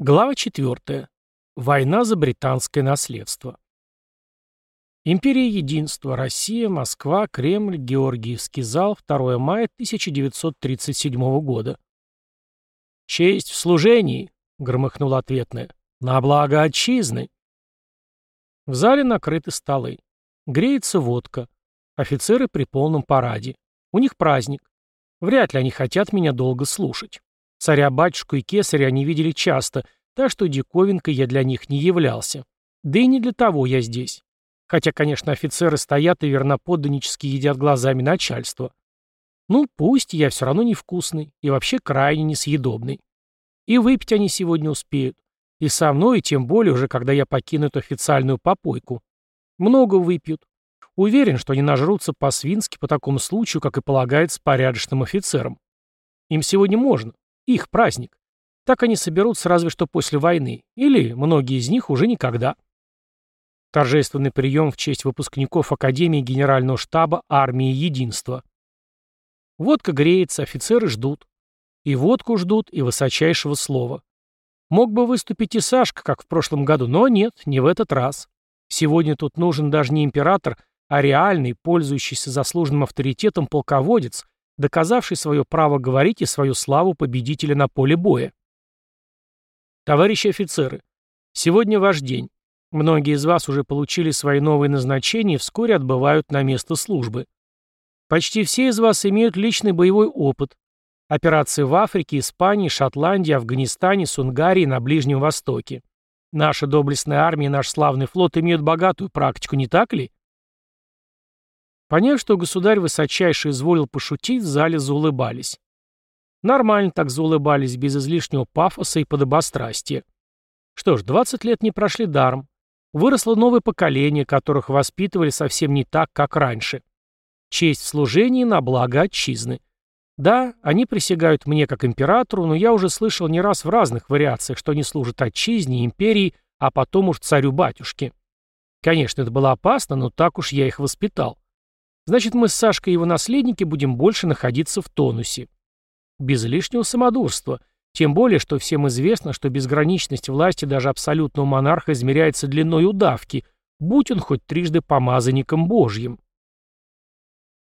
Глава 4. Война за британское наследство. Империя Единства. Россия. Москва. Кремль. Георгиевский зал. 2 мая 1937 года. «Честь в служении!» — громыхнула ответная. «На благо отчизны!» В зале накрыты столы. Греется водка. Офицеры при полном параде. У них праздник. Вряд ли они хотят меня долго слушать. Царя-батюшку и кесаря они видели часто, так что диковинкой я для них не являлся. Да и не для того я здесь. Хотя, конечно, офицеры стоят и верноподданнически едят глазами начальства. Ну, пусть, я все равно невкусный и вообще крайне несъедобный. И выпить они сегодня успеют. И со мной, и тем более уже, когда я покину эту официальную попойку. Много выпьют. Уверен, что они нажрутся по-свински по такому случаю, как и полагается порядочным офицерам. Им сегодня можно. Их праздник. Так они соберутся разве что после войны, или многие из них уже никогда. Торжественный прием в честь выпускников Академии Генерального штаба Армии Единства. Водка греется, офицеры ждут. И водку ждут, и высочайшего слова. Мог бы выступить и Сашка, как в прошлом году, но нет, не в этот раз. Сегодня тут нужен даже не император, а реальный, пользующийся заслуженным авторитетом полководец, доказавший свое право говорить и свою славу победителя на поле боя. Товарищи офицеры, сегодня ваш день. Многие из вас уже получили свои новые назначения и вскоре отбывают на место службы. Почти все из вас имеют личный боевой опыт. Операции в Африке, Испании, Шотландии, Афганистане, Сунгарии, на Ближнем Востоке. Наша доблестная армия и наш славный флот имеют богатую практику, не так ли? Поняв, что государь высочайший изволил пошутить, в зале заулыбались. Нормально так заулыбались, без излишнего пафоса и подобострастия. Что ж, 20 лет не прошли даром. Выросло новое поколение, которых воспитывали совсем не так, как раньше. Честь в служении на благо отчизны. Да, они присягают мне как императору, но я уже слышал не раз в разных вариациях, что они служат отчизне, империи, а потом уж царю-батюшке. Конечно, это было опасно, но так уж я их воспитал. Значит, мы с Сашкой и его наследники будем больше находиться в тонусе. Без лишнего самодурства. Тем более, что всем известно, что безграничность власти даже абсолютного монарха измеряется длиной удавки, будь он хоть трижды помазанником Божьим.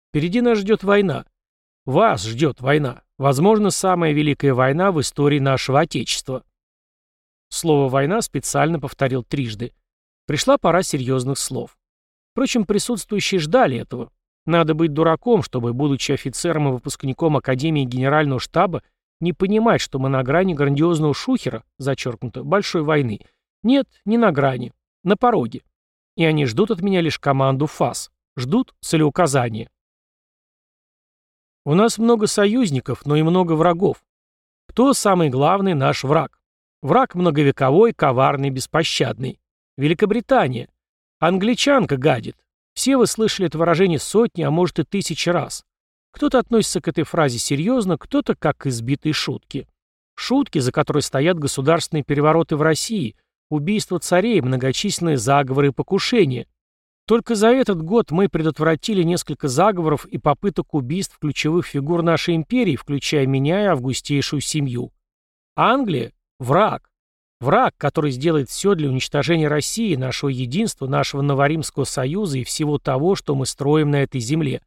Впереди нас ждет война. Вас ждет война. Возможно, самая великая война в истории нашего Отечества. Слово «война» специально повторил трижды. Пришла пора серьезных слов. Впрочем, присутствующие ждали этого. Надо быть дураком, чтобы, будучи офицером и выпускником Академии Генерального штаба, не понимать, что мы на грани грандиозного шухера, зачеркнуто, большой войны. Нет, не на грани, на пороге. И они ждут от меня лишь команду ФАС. Ждут целеуказания. У нас много союзников, но и много врагов. Кто самый главный наш враг? Враг многовековой, коварный, беспощадный. Великобритания. Англичанка гадит. Все вы слышали это выражение сотни, а может и тысячи раз. Кто-то относится к этой фразе серьезно, кто-то как к избитой шутке. Шутки, за которой стоят государственные перевороты в России, убийства царей, многочисленные заговоры и покушения. Только за этот год мы предотвратили несколько заговоров и попыток убийств ключевых фигур нашей империи, включая меня и августейшую семью. Англия – враг. Враг, который сделает все для уничтожения России, нашего единства, нашего Новоримского союза и всего того, что мы строим на этой земле.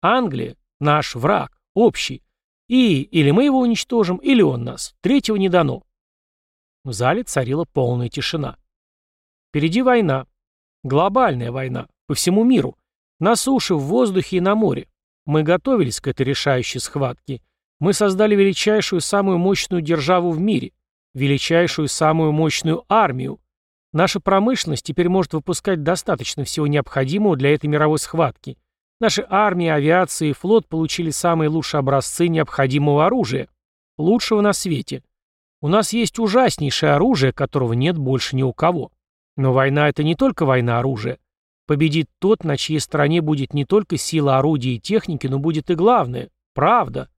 Англия – наш враг, общий. И или мы его уничтожим, или он нас. Третьего не дано. В зале царила полная тишина. Впереди война. Глобальная война. По всему миру. На суше, в воздухе и на море. Мы готовились к этой решающей схватке. Мы создали величайшую, самую мощную державу в мире – величайшую самую мощную армию. Наша промышленность теперь может выпускать достаточно всего необходимого для этой мировой схватки. Наши армии, авиация и флот получили самые лучшие образцы необходимого оружия. Лучшего на свете. У нас есть ужаснейшее оружие, которого нет больше ни у кого. Но война — это не только война оружия. Победит тот, на чьей стороне будет не только сила орудий и техники, но будет и главное — правда.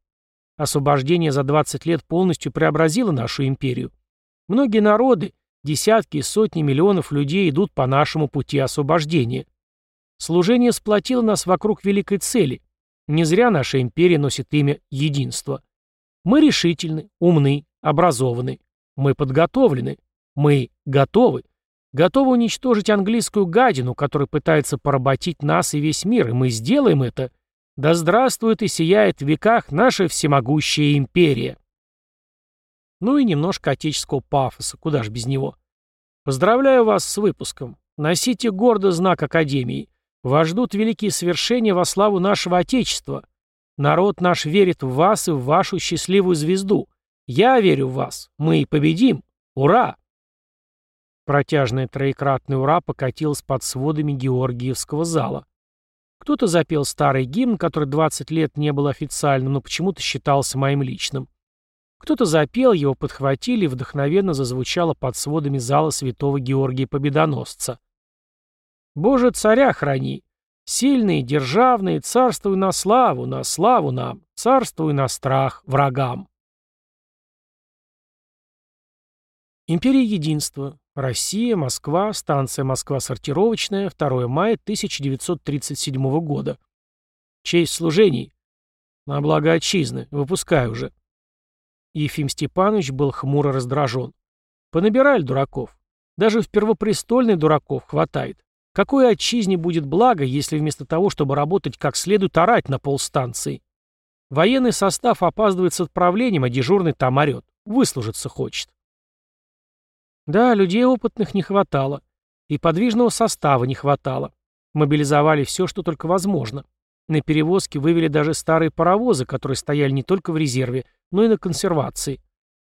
Освобождение за 20 лет полностью преобразило нашу империю. Многие народы, десятки и сотни миллионов людей идут по нашему пути освобождения. Служение сплотило нас вокруг великой цели. Не зря наша империя носит имя единства. Мы решительны, умны, образованы. Мы подготовлены. Мы готовы. Готовы уничтожить английскую гадину, которая пытается поработить нас и весь мир, и мы сделаем это. Да здравствует и сияет в веках наша всемогущая империя. Ну и немножко отеческого пафоса, куда ж без него. Поздравляю вас с выпуском. Носите гордо знак Академии. Вас ждут великие свершения во славу нашего Отечества. Народ наш верит в вас и в вашу счастливую звезду. Я верю в вас. Мы победим. Ура!» Протяжное троекратное «Ура» покатилось под сводами Георгиевского зала. Кто-то запел старый гимн, который 20 лет не был официальным, но почему-то считался моим личным. Кто-то запел, его подхватили и вдохновенно зазвучало под сводами зала святого Георгия Победоносца. «Боже, царя храни! Сильный, державный, царствуй на славу, на славу нам, царствуй на страх врагам!» Империя Единства. Россия, Москва, станция Москва-сортировочная, 2 мая 1937 года. Честь служений. На благо отчизны. Выпускаю уже. Ефим Степанович был хмуро раздражен. Понабирали дураков. Даже в первопрестольной дураков хватает. Какое отчизне будет благо, если вместо того, чтобы работать как следует, орать на полстанции? Военный состав опаздывает с отправлением, а дежурный там орет. Выслужиться хочет. Да, людей опытных не хватало. И подвижного состава не хватало. Мобилизовали все, что только возможно. На перевозки вывели даже старые паровозы, которые стояли не только в резерве, но и на консервации.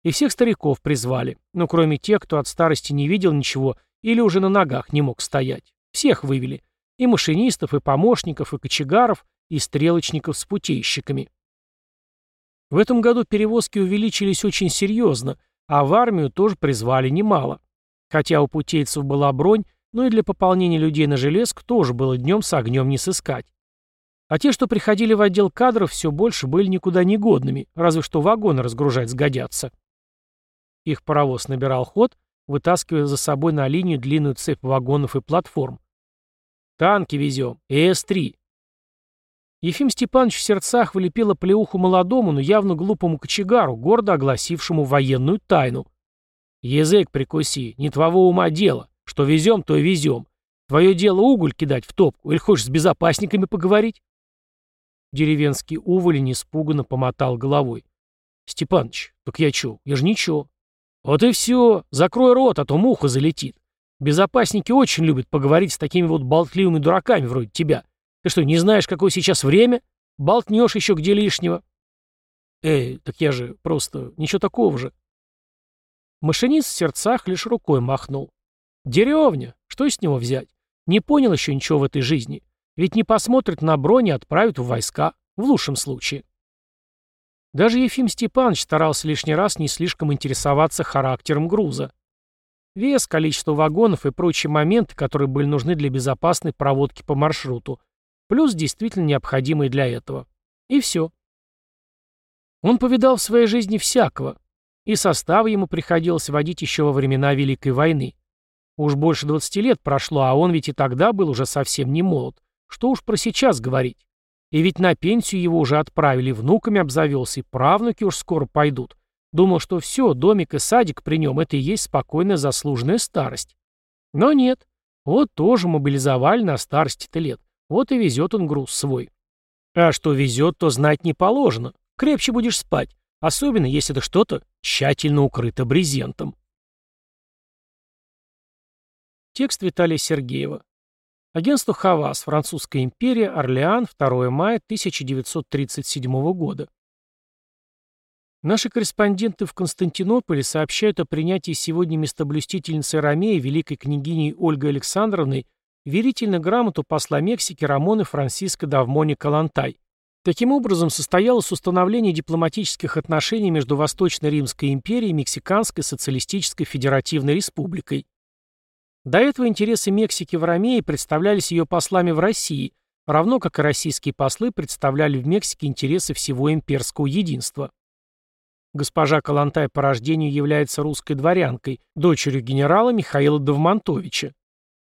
И всех стариков призвали, но кроме тех, кто от старости не видел ничего или уже на ногах не мог стоять. Всех вывели. И машинистов, и помощников, и кочегаров, и стрелочников с путейщиками. В этом году перевозки увеличились очень серьезно, а в армию тоже призвали немало. Хотя у путейцев была бронь, но и для пополнения людей на железку тоже было днем с огнем не сыскать. А те, что приходили в отдел кадров, все больше были никуда не годными, разве что вагоны разгружать сгодятся. Их паровоз набирал ход, вытаскивая за собой на линию длинную цепь вагонов и платформ. «Танки везем, ЭС-3». Ефим Степанович в сердцах вылепила плеуху молодому, но явно глупому кочегару, гордо огласившему военную тайну. «Язык прикуси, не твоего ума дело. Что везем, то и везем. Твое дело уголь кидать в топку, или хочешь с безопасниками поговорить?» Деревенский уволень испуганно помотал головой. «Степаныч, так я чё? Я же ничего». «Вот и все. Закрой рот, а то муха залетит. Безопасники очень любят поговорить с такими вот болтливыми дураками вроде тебя. Ты что, не знаешь, какое сейчас время? Болтнешь еще где лишнего». «Эй, так я же просто... Ничего такого же». Машинист в сердцах лишь рукой махнул. «Деревня. Что с него взять? Не понял еще ничего в этой жизни. Ведь не посмотрят на брони, отправят в войска. В лучшем случае. Даже Ефим Степанович старался лишний раз не слишком интересоваться характером груза. Вес, количество вагонов и прочие моменты, которые были нужны для безопасной проводки по маршруту, плюс действительно необходимые для этого. И все. Он повидал в своей жизни всякого, и состав ему приходилось водить еще во времена Великой войны. Уж больше 20 лет прошло, а он ведь и тогда был уже совсем не молод. Что уж про сейчас говорить. И ведь на пенсию его уже отправили, внуками обзавелся, и правнуки уж скоро пойдут. Думал, что все, домик и садик при нем — это и есть спокойная заслуженная старость. Но нет. Вот тоже мобилизовали на старости-то лет. Вот и везет он груз свой. А что везет, то знать не положено. Крепче будешь спать. Особенно, если это что-то тщательно укрыто брезентом. Текст Виталия Сергеева. Агентство «Хавас», Французская империя, Орлеан, 2 мая 1937 года. Наши корреспонденты в Константинополе сообщают о принятии сегодня местоблюстительницей Ромеи, великой княгиней Ольгой Александровной, верительно грамоту посла Мексики Рамоны Франциско Давмони Калантай. Таким образом, состоялось установление дипломатических отношений между Восточной Римской империей и Мексиканской социалистической федеративной республикой. До этого интересы Мексики в Ромее представлялись ее послами в России, равно как и российские послы представляли в Мексике интересы всего имперского единства. Госпожа Калантай по рождению является русской дворянкой, дочерью генерала Михаила Довмонтовича.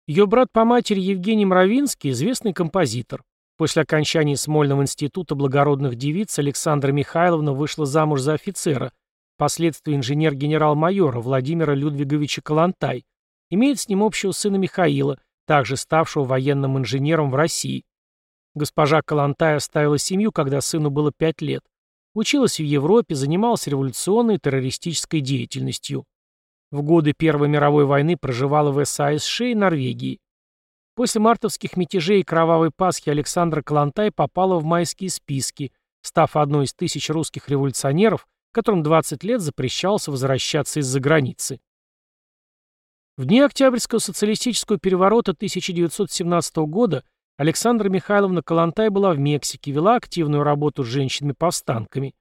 Ее брат по матери Евгений Мравинский – известный композитор. После окончания Смольного института благородных девиц Александра Михайловна вышла замуж за офицера, впоследствии инженер-генерал-майора Владимира Людвиговича Калантай, имеет с ним общего сына Михаила, также ставшего военным инженером в России. Госпожа Калантай оставила семью, когда сыну было пять лет. Училась в Европе, занималась революционной террористической деятельностью. В годы Первой мировой войны проживала в САСШ и Норвегии. После мартовских мятежей и кровавой Пасхи Александра Калантай попала в майские списки, став одной из тысяч русских революционеров, которым 20 лет запрещалось возвращаться из-за границы. В дни Октябрьского социалистического переворота 1917 года Александра Михайловна Калантай была в Мексике, вела активную работу с женщинами-повстанками.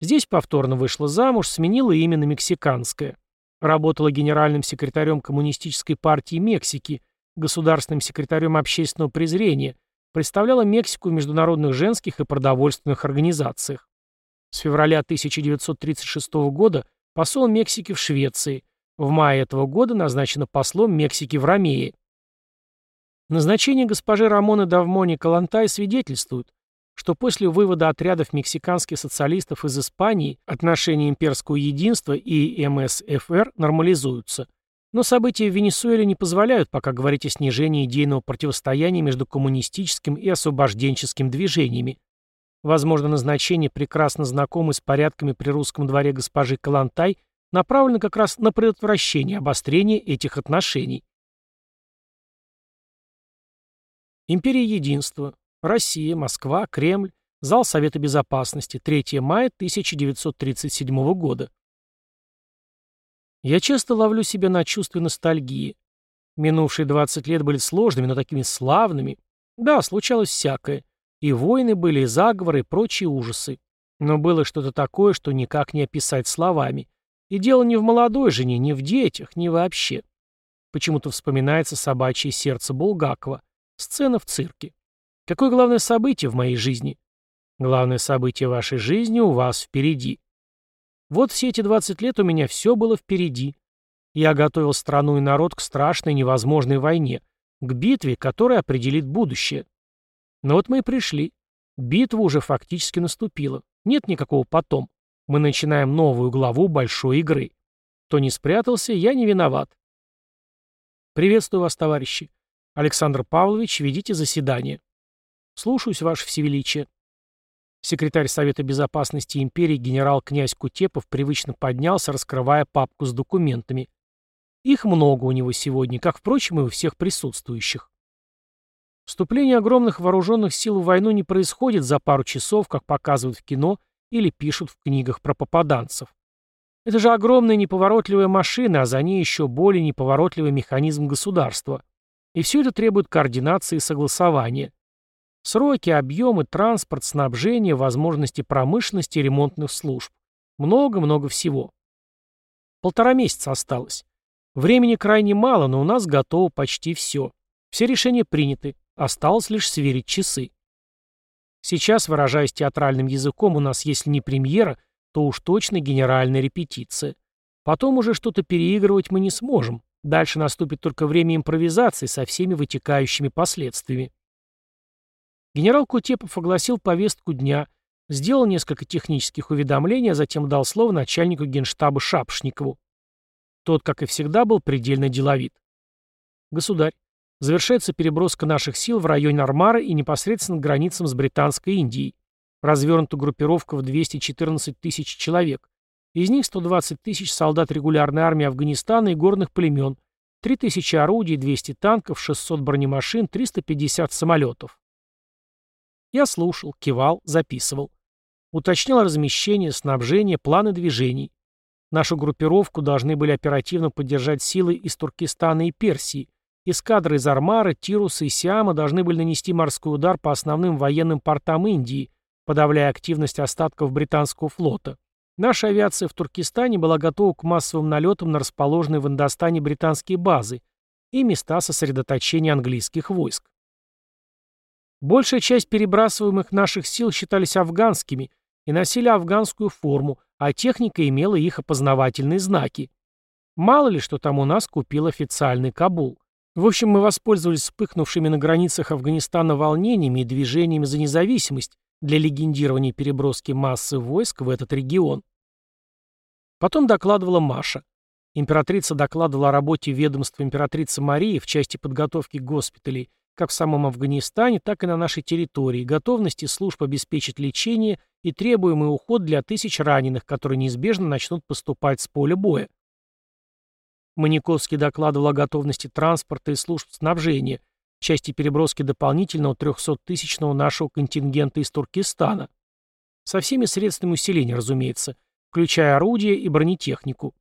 Здесь повторно вышла замуж, сменила имя на мексиканское. Работала генеральным секретарем Коммунистической партии Мексики, государственным секретарем общественного презрения, представляла Мексику в международных женских и продовольственных организациях. С февраля 1936 года посол Мексики в Швеции, в мае этого года назначена послом Мексики в Ромее. Назначение госпожи Рамоны Давмони Калантай свидетельствует, что после вывода отрядов мексиканских социалистов из Испании отношения имперского единства и МСФР нормализуются. Но события в Венесуэле не позволяют пока говорить о снижении идейного противостояния между коммунистическим и освобожденческим движениями. Возможно, назначение прекрасно знакомой с порядками при русском дворе госпожи Калантай направлено как раз на предотвращение обострения этих отношений. Империя Единства. Россия, Москва, Кремль. Зал Совета Безопасности. 3 мая 1937 года. Я часто ловлю себя на чувстве ностальгии. Минувшие 20 лет были сложными, но такими славными. Да, случалось всякое. И войны были, и заговоры, и прочие ужасы. Но было что-то такое, что никак не описать словами. И дело не в молодой жене, не в детях, не вообще. Почему-то вспоминается собачье сердце Булгакова. Сцена в цирке. Какое главное событие в моей жизни? Главное событие вашей жизни у вас впереди. Вот все эти 20 лет у меня все было впереди. Я готовил страну и народ к страшной невозможной войне, к битве, которая определит будущее. Но вот мы и пришли. Битва уже фактически наступила. Нет никакого потом. Мы начинаем новую главу большой игры. Кто не спрятался, я не виноват. Приветствую вас, товарищи. Александр Павлович, ведите заседание. Слушаюсь, Ваше Всевеличие. Секретарь Совета Безопасности империи генерал-князь Кутепов привычно поднялся, раскрывая папку с документами. Их много у него сегодня, как, впрочем, и у всех присутствующих. Вступление огромных вооруженных сил в войну не происходит за пару часов, как показывают в кино или пишут в книгах про попаданцев. Это же огромная неповоротливая машина, а за ней еще более неповоротливый механизм государства. И все это требует координации и согласования. Сроки, объемы, транспорт, снабжение, возможности промышленности и ремонтных служб. Много-много всего. Полтора месяца осталось. Времени крайне мало, но у нас готово почти все. Все решения приняты. Осталось лишь сверить часы. Сейчас, выражаясь театральным языком, у нас, если не премьера, то уж точно генеральная репетиция. Потом уже что-то переигрывать мы не сможем. Дальше наступит только время импровизации со всеми вытекающими последствиями. Генерал Кутепов огласил повестку дня, сделал несколько технических уведомлений, а затем дал слово начальнику генштаба Шапшникову. Тот, как и всегда, был предельно деловит. Государь, завершается переброска наших сил в районе Армара и непосредственно к границам с Британской Индией. Развернута группировка в 214 тысяч человек. Из них 120 тысяч солдат регулярной армии Афганистана и горных племен, 3 тысячи орудий, 200 танков, 600 бронемашин, 350 самолетов. Я слушал, кивал, записывал. Уточнял размещение, снабжение, планы движений. Нашу группировку должны были оперативно поддержать силы из Туркестана и Персии. Эскадры из Армара, Тируса и Сиама должны были нанести морской удар по основным военным портам Индии, подавляя активность остатков британского флота. Наша авиация в Туркестане была готова к массовым налетам на расположенные в Индостане британские базы и места сосредоточения английских войск. Большая часть перебрасываемых наших сил считались афганскими и носили афганскую форму, а техника имела их опознавательные знаки. Мало ли, что там у нас купил официальный Кабул. В общем, мы воспользовались вспыхнувшими на границах Афганистана волнениями и движениями за независимость, для легендирования переброски массы войск в этот регион. Потом докладывала Маша. Императрица докладывала о работе ведомства императрицы Марии в части подготовки госпиталей, как в самом Афганистане, так и на нашей территории, готовности служб обеспечить лечение и требуемый уход для тысяч раненых, которые неизбежно начнут поступать с поля боя. Маниковский докладывал о готовности транспорта и служб снабжения, части переброски дополнительного 300-тысячного нашего контингента из Туркестана. Со всеми средствами усиления, разумеется, включая орудия и бронетехнику.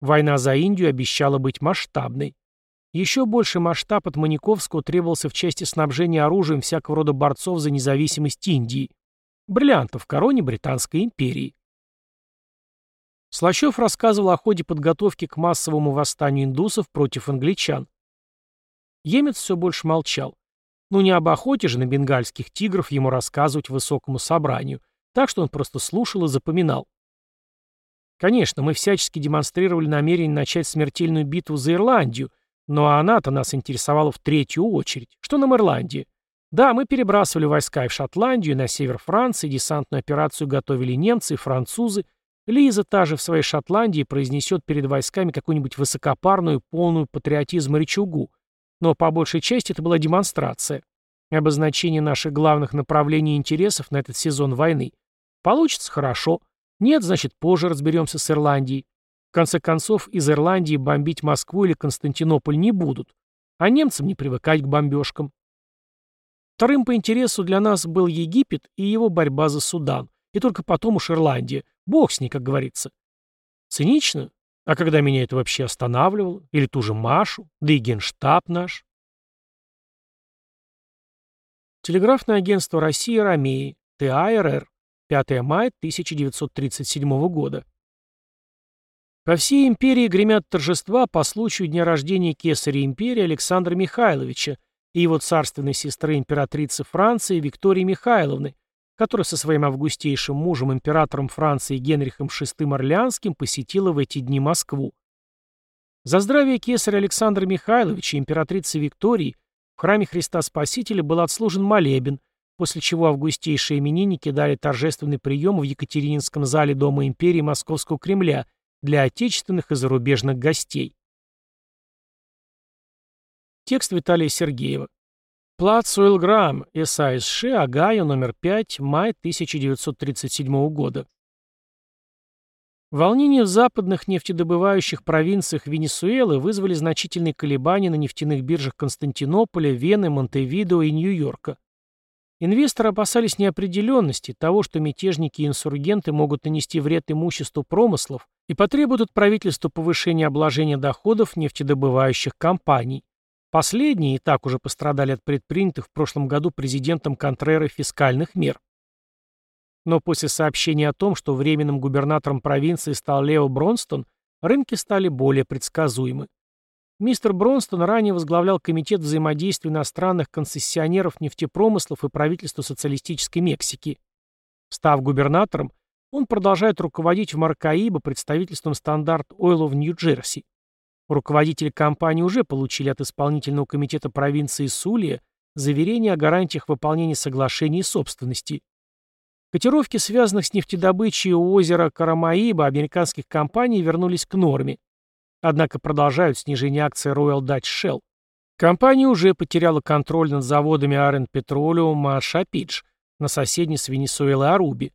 Война за Индию обещала быть масштабной. Еще больше масштаб от Маниковского требовался в части снабжения оружием всякого рода борцов за независимость Индии. Бриллиантов в короне Британской империи. Слащев рассказывал о ходе подготовки к массовому восстанию индусов против англичан. Емец все больше молчал. Ну не об охоте же на бенгальских тигров ему рассказывать высокому собранию, так что он просто слушал и запоминал. Конечно, мы всячески демонстрировали намерение начать смертельную битву за Ирландию, но она-то нас интересовала в третью очередь. Что нам Ирландия? Да, мы перебрасывали войска и в Шотландию, и на север Франции, десантную операцию готовили немцы и французы. Лиза та же в своей Шотландии произнесет перед войсками какую-нибудь высокопарную, полную патриотизма речугу. Но по большей части это была демонстрация. Обозначение наших главных направлений и интересов на этот сезон войны. Получится хорошо. Нет, значит, позже разберемся с Ирландией. Конце концов, из Ирландии бомбить Москву или Константинополь не будут. А немцам не привыкать к бомбежкам. Вторым по интересу для нас был Египет и его борьба за Судан. И только потом уж Ирландия. Бог с ней, как говорится. Цинично? А когда меня это вообще останавливало? Или ту же Машу? Да и генштаб наш? Телеграфное агентство России Ромеи. ТАРР. 5 мая 1937 года. По всей империи гремят торжества по случаю дня рождения кесаря империи Александра Михайловича, и его царственной сестры императрицы Франции Виктории Михайловны, которая со своим августейшим мужем, императором Франции Генрихом VI Орлеанским, посетила в эти дни Москву. За здравие кесаря Александра Михайловича и императрицы Виктории в храме Христа Спасителя был отслужен молебен, после чего августейшие именинники дали торжественный прием в Екатерининском зале Дома империи Московского Кремля для отечественных и зарубежных гостей. Текст Виталия Сергеева. Плац Уэлграм, САСШ, Агаю, номер 5, май 1937 года. Волнения в западных нефтедобывающих провинциях Венесуэлы вызвали значительные колебания на нефтяных биржах Константинополя, Вены, Монтевидео и Нью-Йорка. Инвесторы опасались неопределенности, того, что мятежники и инсургенты могут нанести вред имуществу промыслов и потребуют от правительства повышения обложения доходов нефтедобывающих компаний. Последние и так уже пострадали от предпринятых в прошлом году президентом Контрера фискальных мер. Но после сообщения о том, что временным губернатором провинции стал Лео Бронстон, рынки стали более предсказуемы. Мистер Бронстон ранее возглавлял Комитет взаимодействия иностранных концессионеров нефтепромыслов и правительства социалистической Мексики. Став губернатором, он продолжает руководить в Маркаибо представительством стандарт Ойла в Нью-Джерси. Руководители компании уже получили от исполнительного комитета провинции Сулия заверение о гарантиях выполнения соглашений собственности. Котировки, связанных с нефтедобычей у озера Карамаиба американских компаний вернулись к норме. Однако продолжают снижение акций Royal Dutch Shell. Компания уже потеряла контроль над заводами Арен Petroleum Машапидж на соседней с Венесуэлой Аруби.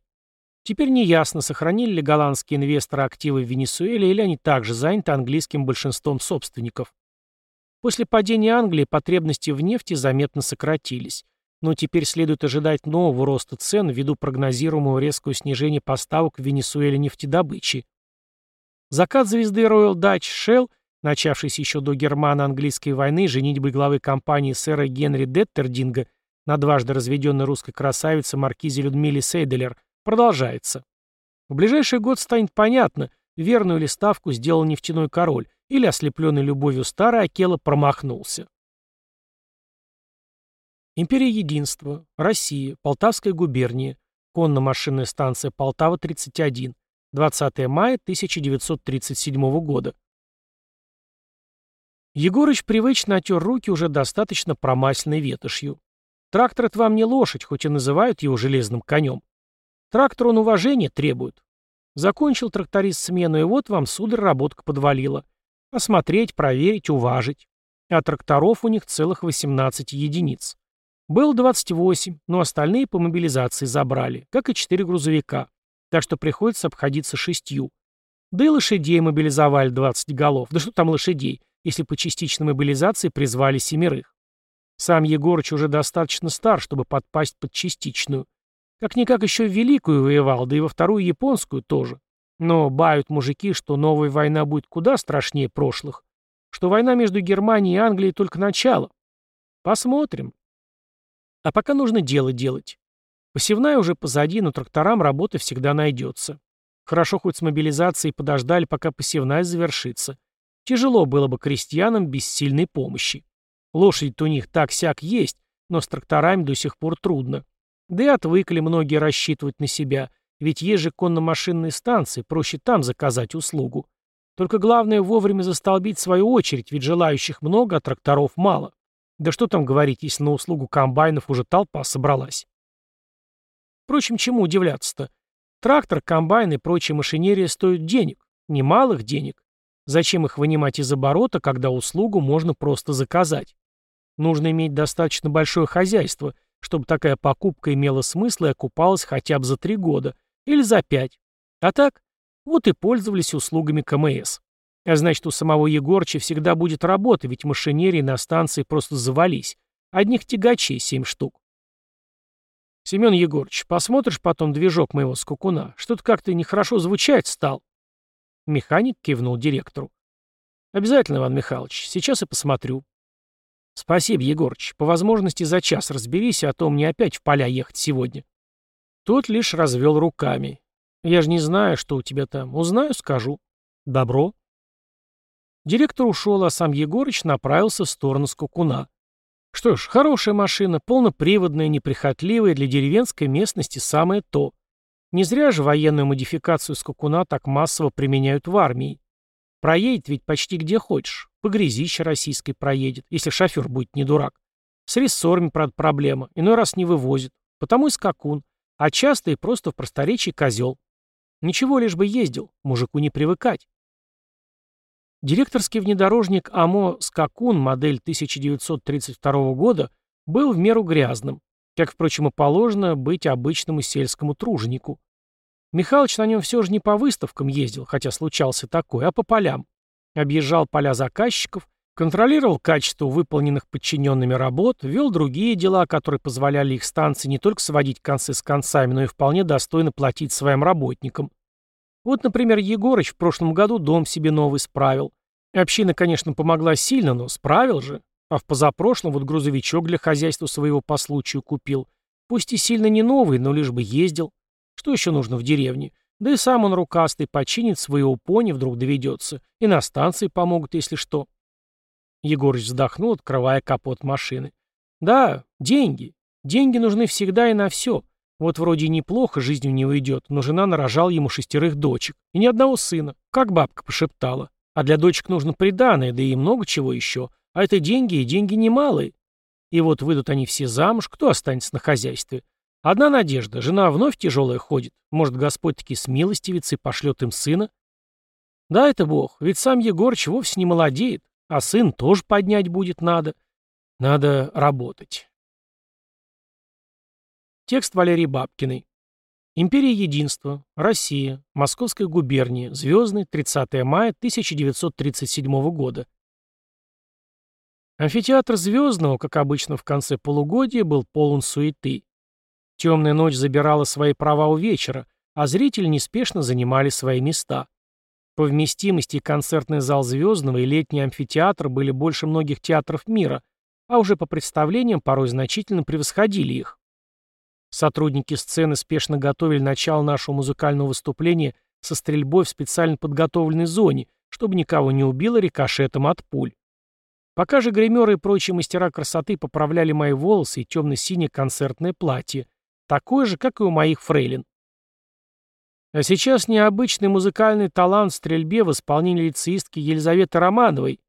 Теперь неясно, сохранили ли голландские инвесторы активы в Венесуэле или они также заняты английским большинством собственников. После падения Англии потребности в нефти заметно сократились, но теперь следует ожидать нового роста цен ввиду прогнозируемого резкого снижения поставок в Венесуэле нефтедобычи. Закат звезды Royal Dutch Shell, начавшийся еще до германо-английской войны женитьбой главы компании сэра Генри Деттердинга на дважды разведенной русской красавице маркизе Людмиле Сейделер – продолжается. В ближайший год станет понятно, верную ли ставку сделал нефтяной король, или ослепленный любовью старый Акела промахнулся. Империя Единства, Россия, Полтавская губерния, конно-машинная станция Полтава-31, 20 мая 1937 года. Егорыч привычно отер руки уже достаточно промасленной ветошью. Трактор — это вам не лошадь, хоть и называют его железным конем. Трактор он уважения требует. Закончил тракторист смену, и вот вам, сударь, работка подвалила. Осмотреть, проверить, уважить. А тракторов у них целых 18 единиц. Было 28, но остальные по мобилизации забрали, как и 4 грузовика. Так что приходится обходиться шестью. Да и лошадей мобилизовали 20 голов. Да что там лошадей, если по частичной мобилизации призвали семерых. Сам Егорыч уже достаточно стар, чтобы подпасть под частичную. Как-никак еще в Великую воевал, да и во Вторую Японскую тоже. Но бают мужики, что новая война будет куда страшнее прошлых. Что война между Германией и Англией только начало. Посмотрим. А пока нужно дело делать. Посевная уже позади, но тракторам работы всегда найдется. Хорошо хоть с мобилизацией подождали, пока посевная завершится. Тяжело было бы крестьянам без сильной помощи. Лошадь-то у них так-сяк есть, но с тракторами до сих пор трудно. Да и отвыкли многие рассчитывать на себя, ведь есть же конно-машинные станции, проще там заказать услугу. Только главное вовремя застолбить свою очередь, ведь желающих много, а тракторов мало. Да что там говорить, если на услугу комбайнов уже толпа собралась. Впрочем, чему удивляться-то? Трактор, комбайн и прочая машинерия стоят денег, немалых денег. Зачем их вынимать из оборота, когда услугу можно просто заказать? Нужно иметь достаточно большое хозяйство – чтобы такая покупка имела смысл и окупалась хотя бы за три года, или за пять. А так, вот и пользовались услугами КМС. А значит, у самого Егорча всегда будет работа, ведь машинерии на станции просто завались. Одних тягачей семь штук. Семен Егорыч, посмотришь потом движок моего скакуна? Что-то как-то нехорошо звучать стал. Механик кивнул директору. Обязательно, Иван Михайлович, сейчас и посмотрю. «Спасибо, Егорыч. По возможности за час разберись, а то мне опять в поля ехать сегодня». Тот лишь развел руками. «Я же не знаю, что у тебя там. Узнаю, скажу». «Добро». Директор ушел, а сам Егорыч направился в сторону скакуна. Что ж, хорошая машина, полноприводная, неприхотливая, для деревенской местности самое то. Не зря же военную модификацию скакуна так массово применяют в армии. Проедет ведь почти где хочешь. По грязище российской проедет, если шофер будет не дурак. С рессорами, правда, проблема. Иной раз не вывозит. Потому и скакун. А часто и просто в просторечии козел. Ничего, лишь бы ездил. Мужику не привыкать. Директорский внедорожник АМО «Скакун» модель 1932 года был в меру грязным, как, впрочем, и положено быть обычному сельскому труженику. Михалыч на нем все же не по выставкам ездил, хотя случался такой, а по полям. Объезжал поля заказчиков, контролировал качество выполненных подчиненными работ, вел другие дела, которые позволяли их станции не только сводить концы с концами, но и вполне достойно платить своим работникам. Вот, например, Егорыч в прошлом году дом себе новый справил. Община, конечно, помогла сильно, но справил же. А в позапрошлом вот грузовичок для хозяйства своего по случаю купил. Пусть и сильно не новый, но лишь бы ездил. Что еще нужно в деревне? Да и сам он рукастый починит своего пони, вдруг доведется. И на станции помогут, если что. Егорыч вздохнул, открывая капот машины. Да, деньги. Деньги нужны всегда и на все. Вот вроде неплохо жизнь у него идет, но жена нарожала ему шестерых дочек. И ни одного сына, как бабка пошептала. А для дочек нужно приданое, да и много чего еще. А это деньги, и деньги немалые. И вот выйдут они все замуж, кто останется на хозяйстве? Одна надежда, жена вновь тяжелая ходит. Может, Господь таки смилостивится и пошлет им сына? Да, это Бог, ведь сам Егорыч вовсе не молодеет, а сын тоже поднять будет надо. Надо работать. Текст Валерии Бабкиной. Империя Единства. Россия. Московская губерния. Звездный. 30 мая 1937 года. Амфитеатр Звездного, как обычно в конце полугодия, был полон суеты. Темная ночь забирала свои права у вечера, а зрители неспешно занимали свои места. По вместимости концертный зал Звездного и летний амфитеатр были больше многих театров мира, а уже по представлениям порой значительно превосходили их. Сотрудники сцены спешно готовили начало нашего музыкального выступления со стрельбой в специально подготовленной зоне, чтобы никого не убило рикошетом от пуль. Пока же гримеры и прочие мастера красоты поправляли мои волосы и темно-синее концертное платье, такой же, как и у моих фрейлин. А сейчас необычный музыкальный талант в стрельбе в исполнении лицеистки Елизаветы Романовой,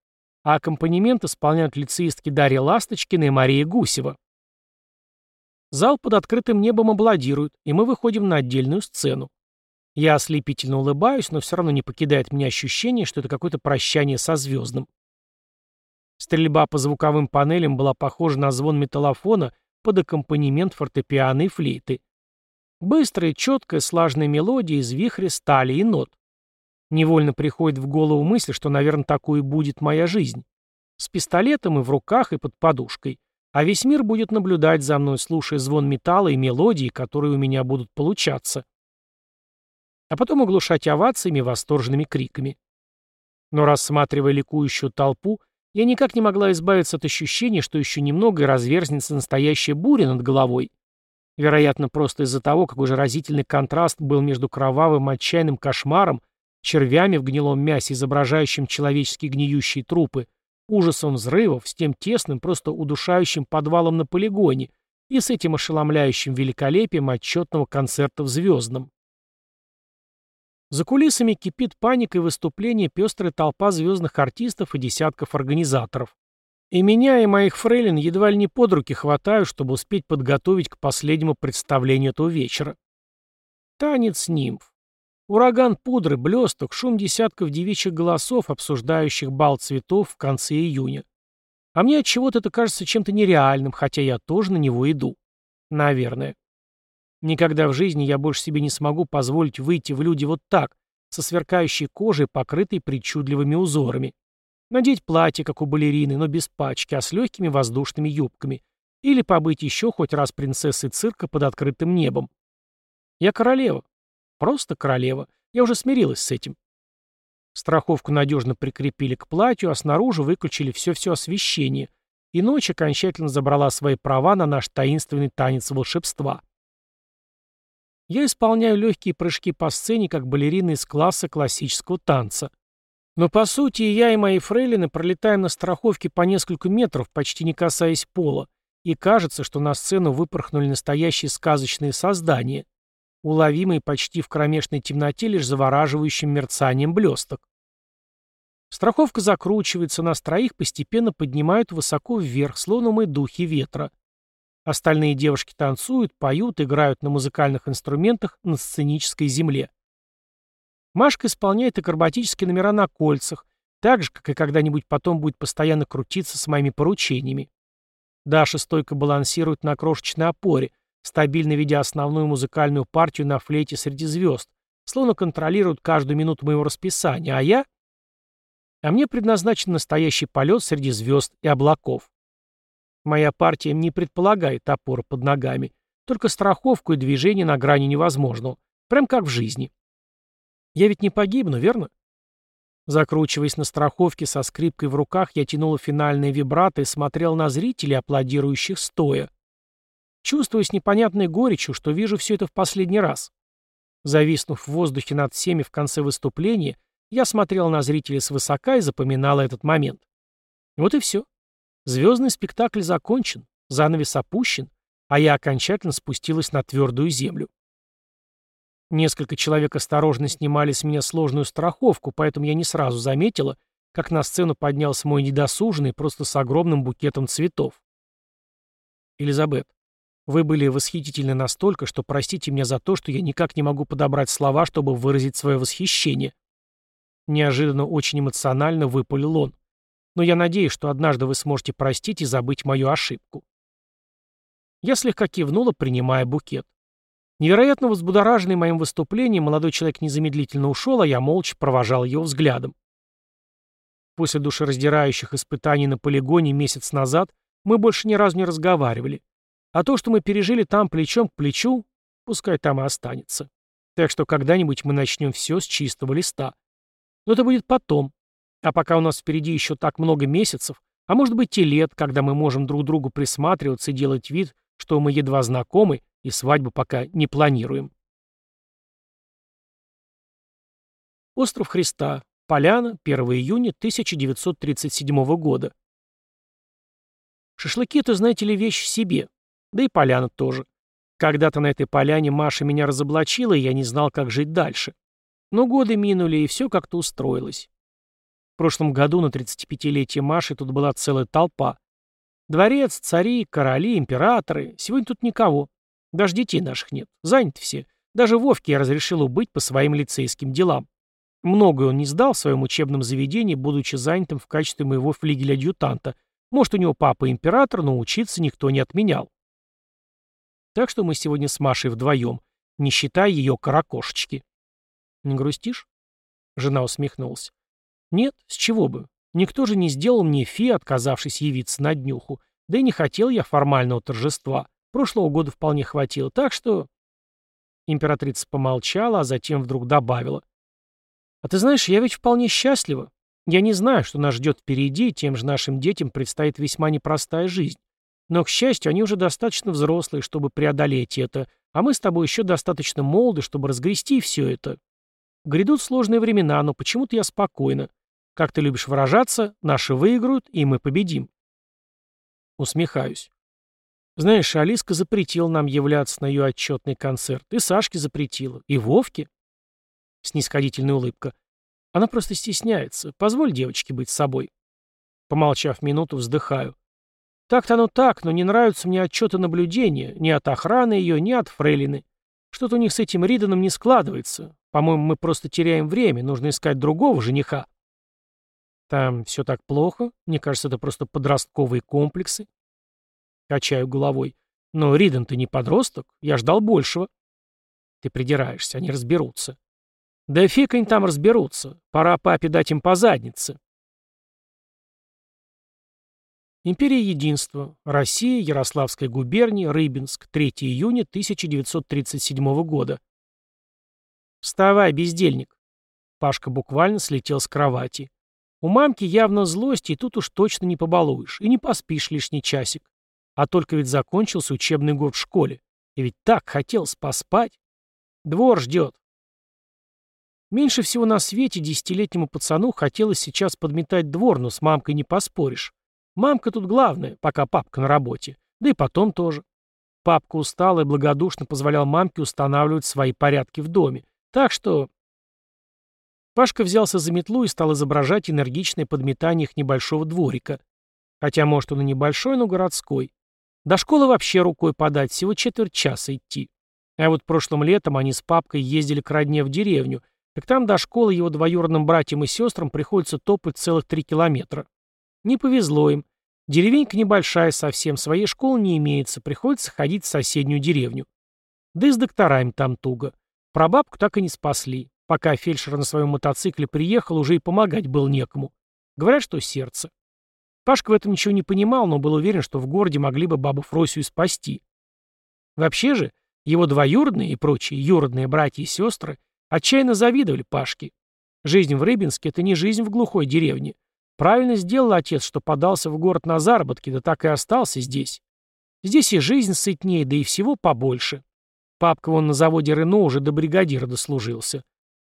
а аккомпанемент исполняют лицеистки Дарья Ласточкина и Мария Гусева. Зал под открытым небом аплодирует, и мы выходим на отдельную сцену. Я ослепительно улыбаюсь, но все равно не покидает меня ощущение, что это какое-то прощание со звездным. Стрельба по звуковым панелям была похожа на звон металлофона под аккомпанемент фортепиано и флейты. Быстрая, четкая, слаженная мелодия из вихря стали и нот. Невольно приходит в голову мысль, что, наверное, такой и будет моя жизнь. С пистолетом и в руках, и под подушкой. А весь мир будет наблюдать за мной, слушая звон металла и мелодии, которые у меня будут получаться. А потом оглушать овациями и восторженными криками. Но рассматривая ликующую толпу, я никак не могла избавиться от ощущения, что еще немного и разверзнется настоящая буря над головой. Вероятно, просто из-за того, какой же разительный контраст был между кровавым отчаянным кошмаром, червями в гнилом мясе, изображающим человеческие гниющие трупы, ужасом взрывов, с тем тесным, просто удушающим подвалом на полигоне и с этим ошеломляющим великолепием отчетного концерта в Звездном. За кулисами кипит паника и выступление пестрая толпа звездных артистов и десятков организаторов. И меня, и моих фрейлин едва ли не под руки хватаю, чтобы успеть подготовить к последнему представлению этого вечера. Танец нимф. Ураган пудры, блесток, шум десятков девичьих голосов, обсуждающих бал цветов в конце июня. А мне от чего-то это кажется чем-то нереальным, хотя я тоже на него иду. Наверное. Никогда в жизни я больше себе не смогу позволить выйти в люди вот так, со сверкающей кожей, покрытой причудливыми узорами. Надеть платье, как у балерины, но без пачки, а с легкими воздушными юбками. Или побыть еще хоть раз принцессой цирка под открытым небом. Я королева. Просто королева. Я уже смирилась с этим. Страховку надежно прикрепили к платью, а снаружи выключили все-все освещение, и ночь окончательно забрала свои права на наш таинственный танец волшебства. Я исполняю легкие прыжки по сцене, как балерина из класса классического танца. Но по сути я и мои фрейлины пролетаем на страховке по несколько метров, почти не касаясь пола, и кажется, что на сцену выпорхнули настоящие сказочные создания, уловимые почти в кромешной темноте лишь завораживающим мерцанием блесток. Страховка закручивается, нас троих постепенно поднимают высоко вверх, словно мы духи ветра. Остальные девушки танцуют, поют, играют на музыкальных инструментах на сценической земле. Машка исполняет акробатические номера на кольцах, так же, как и когда-нибудь потом будет постоянно крутиться с моими поручениями. Даша стойко балансирует на крошечной опоре, стабильно ведя основную музыкальную партию на флейте среди звезд, словно контролирует каждую минуту моего расписания, а я... А мне предназначен настоящий полет среди звезд и облаков. Моя партия не предполагает опоры под ногами, только страховку и движение на грани невозможного, прям как в жизни. Я ведь не погибну, верно? Закручиваясь на страховке со скрипкой в руках, я тянула финальные вибрато и смотрел на зрителей, аплодирующих стоя. Чувствуя с непонятной горечью, что вижу все это в последний раз. Зависнув в воздухе над всеми в конце выступления, я смотрел на зрителей свысока и запоминал этот момент. Вот и все. Звездный спектакль закончен, занавес опущен, а я окончательно спустилась на твердую землю. Несколько человек осторожно снимали с меня сложную страховку, поэтому я не сразу заметила, как на сцену поднялся мой недосуженный просто с огромным букетом цветов. Элизабет, вы были восхитительны настолько, что простите меня за то, что я никак не могу подобрать слова, чтобы выразить свое восхищение. Неожиданно очень эмоционально выпалил он. Но я надеюсь, что однажды вы сможете простить и забыть мою ошибку. Я слегка кивнула, принимая букет. Невероятно взбудораженный моим выступлением, молодой человек незамедлительно ушел, а я молча провожал его взглядом. После душераздирающих испытаний на полигоне месяц назад мы больше ни разу не разговаривали. А то, что мы пережили там плечом к плечу, пускай там и останется. Так что когда-нибудь мы начнем все с чистого листа. Но это будет потом. А пока у нас впереди еще так много месяцев, а может быть и лет, когда мы можем друг другу присматриваться и делать вид, что мы едва знакомы и свадьбу пока не планируем. Остров Христа. Поляна. 1 июня 1937 года. Шашлыки — это, знаете ли, вещь в себе. Да и поляна тоже. Когда-то на этой поляне Маша меня разоблачила, и я не знал, как жить дальше. Но годы минули, и все как-то устроилось. В прошлом году на 35-летие Маши тут была целая толпа. Дворец, цари, короли, императоры. Сегодня тут никого. Даже детей наших нет. Заняты все. Даже Вовке я разрешил убыть по своим лицейским делам. Многое он не сдал в своем учебном заведении, будучи занятым в качестве моего флигеля-адъютанта. Может, у него папа император, но учиться никто не отменял. Так что мы сегодня с Машей вдвоем, не считая ее каракошечки. Не грустишь? Жена усмехнулась. Нет, с чего бы. Никто же не сделал мне фи, отказавшись явиться на днюху. Да и не хотел я формального торжества. Прошлого года вполне хватило, так что... Императрица помолчала, а затем вдруг добавила. А ты знаешь, я ведь вполне счастлива. Я не знаю, что нас ждет впереди, тем же нашим детям предстоит весьма непростая жизнь. Но, к счастью, они уже достаточно взрослые, чтобы преодолеть это, а мы с тобой еще достаточно молоды, чтобы разгрести все это. Грядут сложные времена, но почему-то я спокойна. Как ты любишь выражаться, наши выиграют, и мы победим. Усмехаюсь. Знаешь, Алиска запретила нам являться на ее отчетный концерт. И Сашке запретила. И Вовке. Снисходительная улыбка. Она просто стесняется. Позволь девочке быть собой. Помолчав минуту, вздыхаю. Так-то оно так, но не нравятся мне отчеты наблюдения ни от охраны ее, ни от фрейлины. Что-то у них с этим Риданом не складывается. По-моему, мы просто теряем время, нужно искать другого жениха. Там все так плохо? Мне кажется, это просто подростковые комплексы. Качаю головой. Но Риден, ты не подросток? Я ждал большего. Ты придираешься, они разберутся. Да фиг они там разберутся. Пора папе дать им по заднице. Империя Единства. Россия, Ярославская губерния, Рыбинск. 3 июня 1937 года. «Вставай, бездельник!» Пашка буквально слетел с кровати. У мамки явно злость, и тут уж точно не побалуешь, и не поспишь лишний часик. А только ведь закончился учебный год в школе. И ведь так хотелось поспать. Двор ждет. Меньше всего на свете десятилетнему пацану хотелось сейчас подметать двор, но с мамкой не поспоришь. Мамка тут главная, пока папка на работе. Да и потом тоже. Папка устал и благодушно позволял мамке устанавливать свои порядки в доме. Так что... Пашка взялся за метлу и стал изображать энергичное подметание их небольшого дворика. Хотя, может, он и небольшой, но городской. До школы вообще рукой подать, всего четверть часа идти. А вот прошлым летом они с папкой ездили к родне в деревню, так там до школы его двоюродным братьям и сестрам приходится топать целых три километра. Не повезло им. Деревенька небольшая совсем, своей школы не имеется, приходится ходить в соседнюю деревню. Да и с докторами там туго. Про бабку так и не спасли. Пока фельдшер на своем мотоцикле приехал, уже и помогать было некому. Говорят, что сердце. Пашка в этом ничего не понимал, но был уверен, что в городе могли бы бабу Фросию спасти. Вообще же, его двоюродные и прочие юродные братья и сестры Отчаянно завидовали Пашке. Жизнь в Рыбинске — это не жизнь в глухой деревне. Правильно сделал отец, что подался в город на заработки, да так и остался здесь. Здесь и жизнь сытнее, да и всего побольше. Папка вон на заводе Рено уже до бригадира дослужился.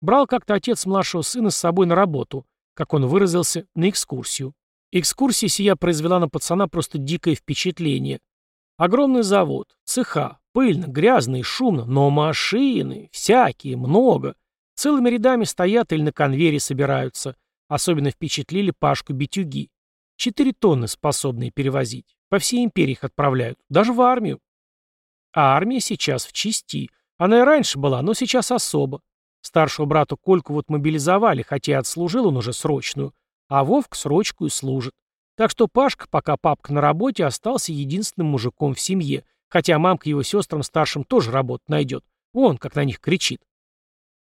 Брал как-то отец младшего сына с собой на работу, как он выразился, на экскурсию. Экскурсия сия произвела на пацана просто дикое впечатление. Огромный завод, цеха, Пыльно, грязно и шумно, но машины, всякие, много. Целыми рядами стоят или на конвейере собираются. Особенно впечатлили Пашку битюги. Четыре тонны способные перевозить. По всей империи их отправляют. Даже в армию. А армия сейчас в части. Она и раньше была, но сейчас особо. Старшего брата Кольку вот мобилизовали, хотя отслужил он уже срочную. А Вовк срочку и служит. Так что Пашка, пока папка на работе, остался единственным мужиком в семье – Хотя мамка его сестрам старшим тоже работу найдет. Вон, как на них кричит.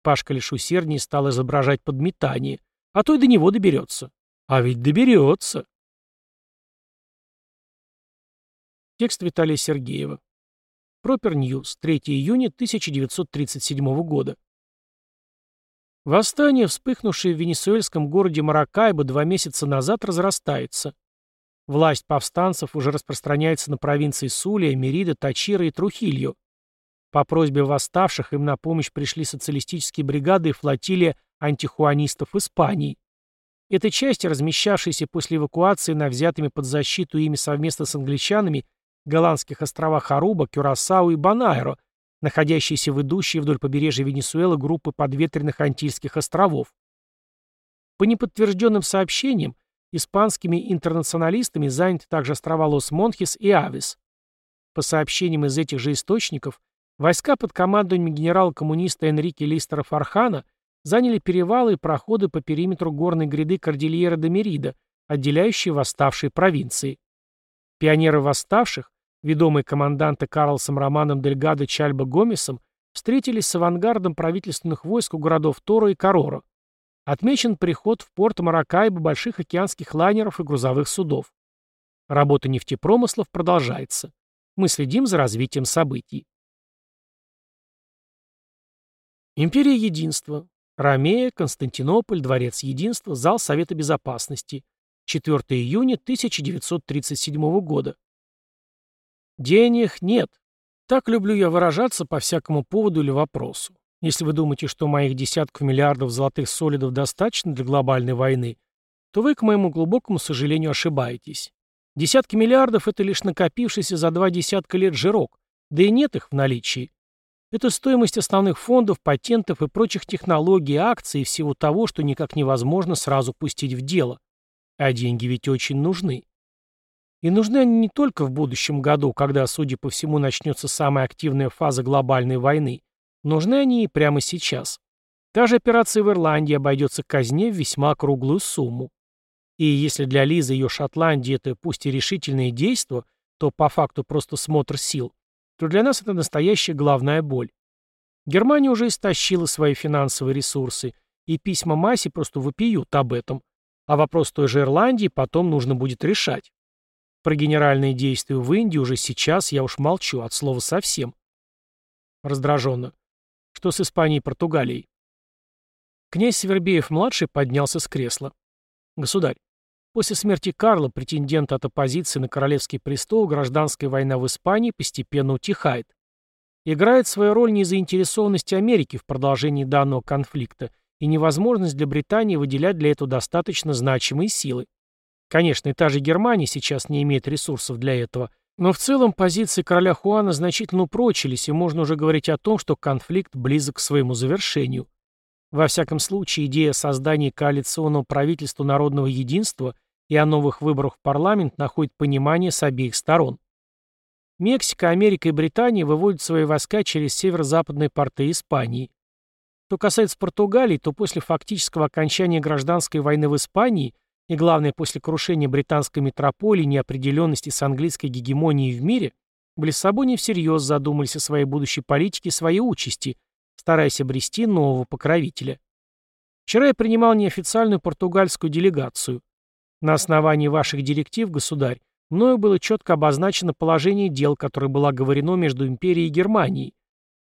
Пашка лишь усерднее стал изображать подметание. А то и до него доберется. А ведь доберется. Текст Виталия Сергеева. Proper News. 3 июня 1937 года. Восстание, вспыхнувшее в венесуэльском городе Маракайбо два месяца назад, разрастается. Власть повстанцев уже распространяется на провинции Сулия, Мерида, Тачира и Трухилью. По просьбе восставших им на помощь пришли социалистические бригады и флотилия антихуанистов Испании. Это части, размещавшиеся после эвакуации на взятых под защиту ими совместно с англичанами голландских островах Аруба, Кюрасао и Бонайре, находящиеся в идущей вдоль побережья Венесуэлы группы подветренных Антильских островов. По неподтвержденным сообщениям, Испанскими интернационалистами заняты также острова Лос-Монхис и Авес. По сообщениям из этих же источников, Войска под командованием генерала-коммуниста Энрике Листера Фархана заняли перевалы и проходы по периметру горной гряды Кордильера де Мерида, отделяющие восставшие провинции. Пионеры восставших, ведомые команданты Карлосом Романом Дельгадо Чальбо Гомесом, встретились с авангардом правительственных войск у городов Торо и Кароро. Отмечен приход в порт Маракайбо больших океанских лайнеров и грузовых судов. Работа нефтепромыслов продолжается. Мы следим за развитием событий. Империя Единства. Ромея, Константинополь, Дворец Единства, Зал Совета Безопасности. 4 июня 1937 года. Денег нет. Так люблю я выражаться по всякому поводу или вопросу. Если вы думаете, что моих десятков миллиардов золотых солидов достаточно для глобальной войны, то вы, к моему глубокому сожалению, ошибаетесь. Десятки миллиардов – это лишь накопившийся за два десятка лет жирок, да и нет их в наличии. Это стоимость основных фондов, патентов и прочих технологий, акций и всего того, что никак невозможно сразу пустить в дело. А деньги ведь очень нужны. И нужны они не только в будущем году, когда, судя по всему, начнется самая активная фаза глобальной войны. Нужны они и прямо сейчас. Та же операция в Ирландии обойдется казне в весьма круглую сумму. И если для Лизы ее Шотландии это пусть и решительное действие, то по факту просто смотр сил, то для нас это настоящая главная боль. Германия уже истощила свои финансовые ресурсы, и письма Масси просто вопиют об этом. А вопрос той же Ирландии потом нужно будет решать. Про генеральные действия в Индии уже сейчас я уж молчу, от слова совсем. Раздраженно. Что с Испанией и Португалией? Князь Свербеев-младший поднялся с кресла. Государь, После смерти Карла, претендента от оппозиции на королевский престол, гражданская война в Испании постепенно утихает. Играет свою роль незаинтересованность Америки в продолжении данного конфликта и невозможность для Британии выделять для этого достаточно значимые силы. Конечно, и та же Германия сейчас не имеет ресурсов для этого, но в целом позиции короля Хуана значительно упрочились, и можно уже говорить о том, что конфликт близок к своему завершению. Во всяком случае, идея создания коалиционного правительства народного единства и о новых выборах в парламент находит понимание с обеих сторон. Мексика, Америка и Британия выводят свои войска через северо-западные порты Испании. Что касается Португалии, то после фактического окончания гражданской войны в Испании и, главное, после крушения британской метрополии неопределенности с английской гегемонией в мире, в Лиссабоне всерьез задумались о своей будущей политике и своей участи – стараясь обрести нового покровителя. Вчера я принимал неофициальную португальскую делегацию. На основании ваших директив, государь, мною было четко обозначено положение дел, которое было оговорено между Империей и Германией.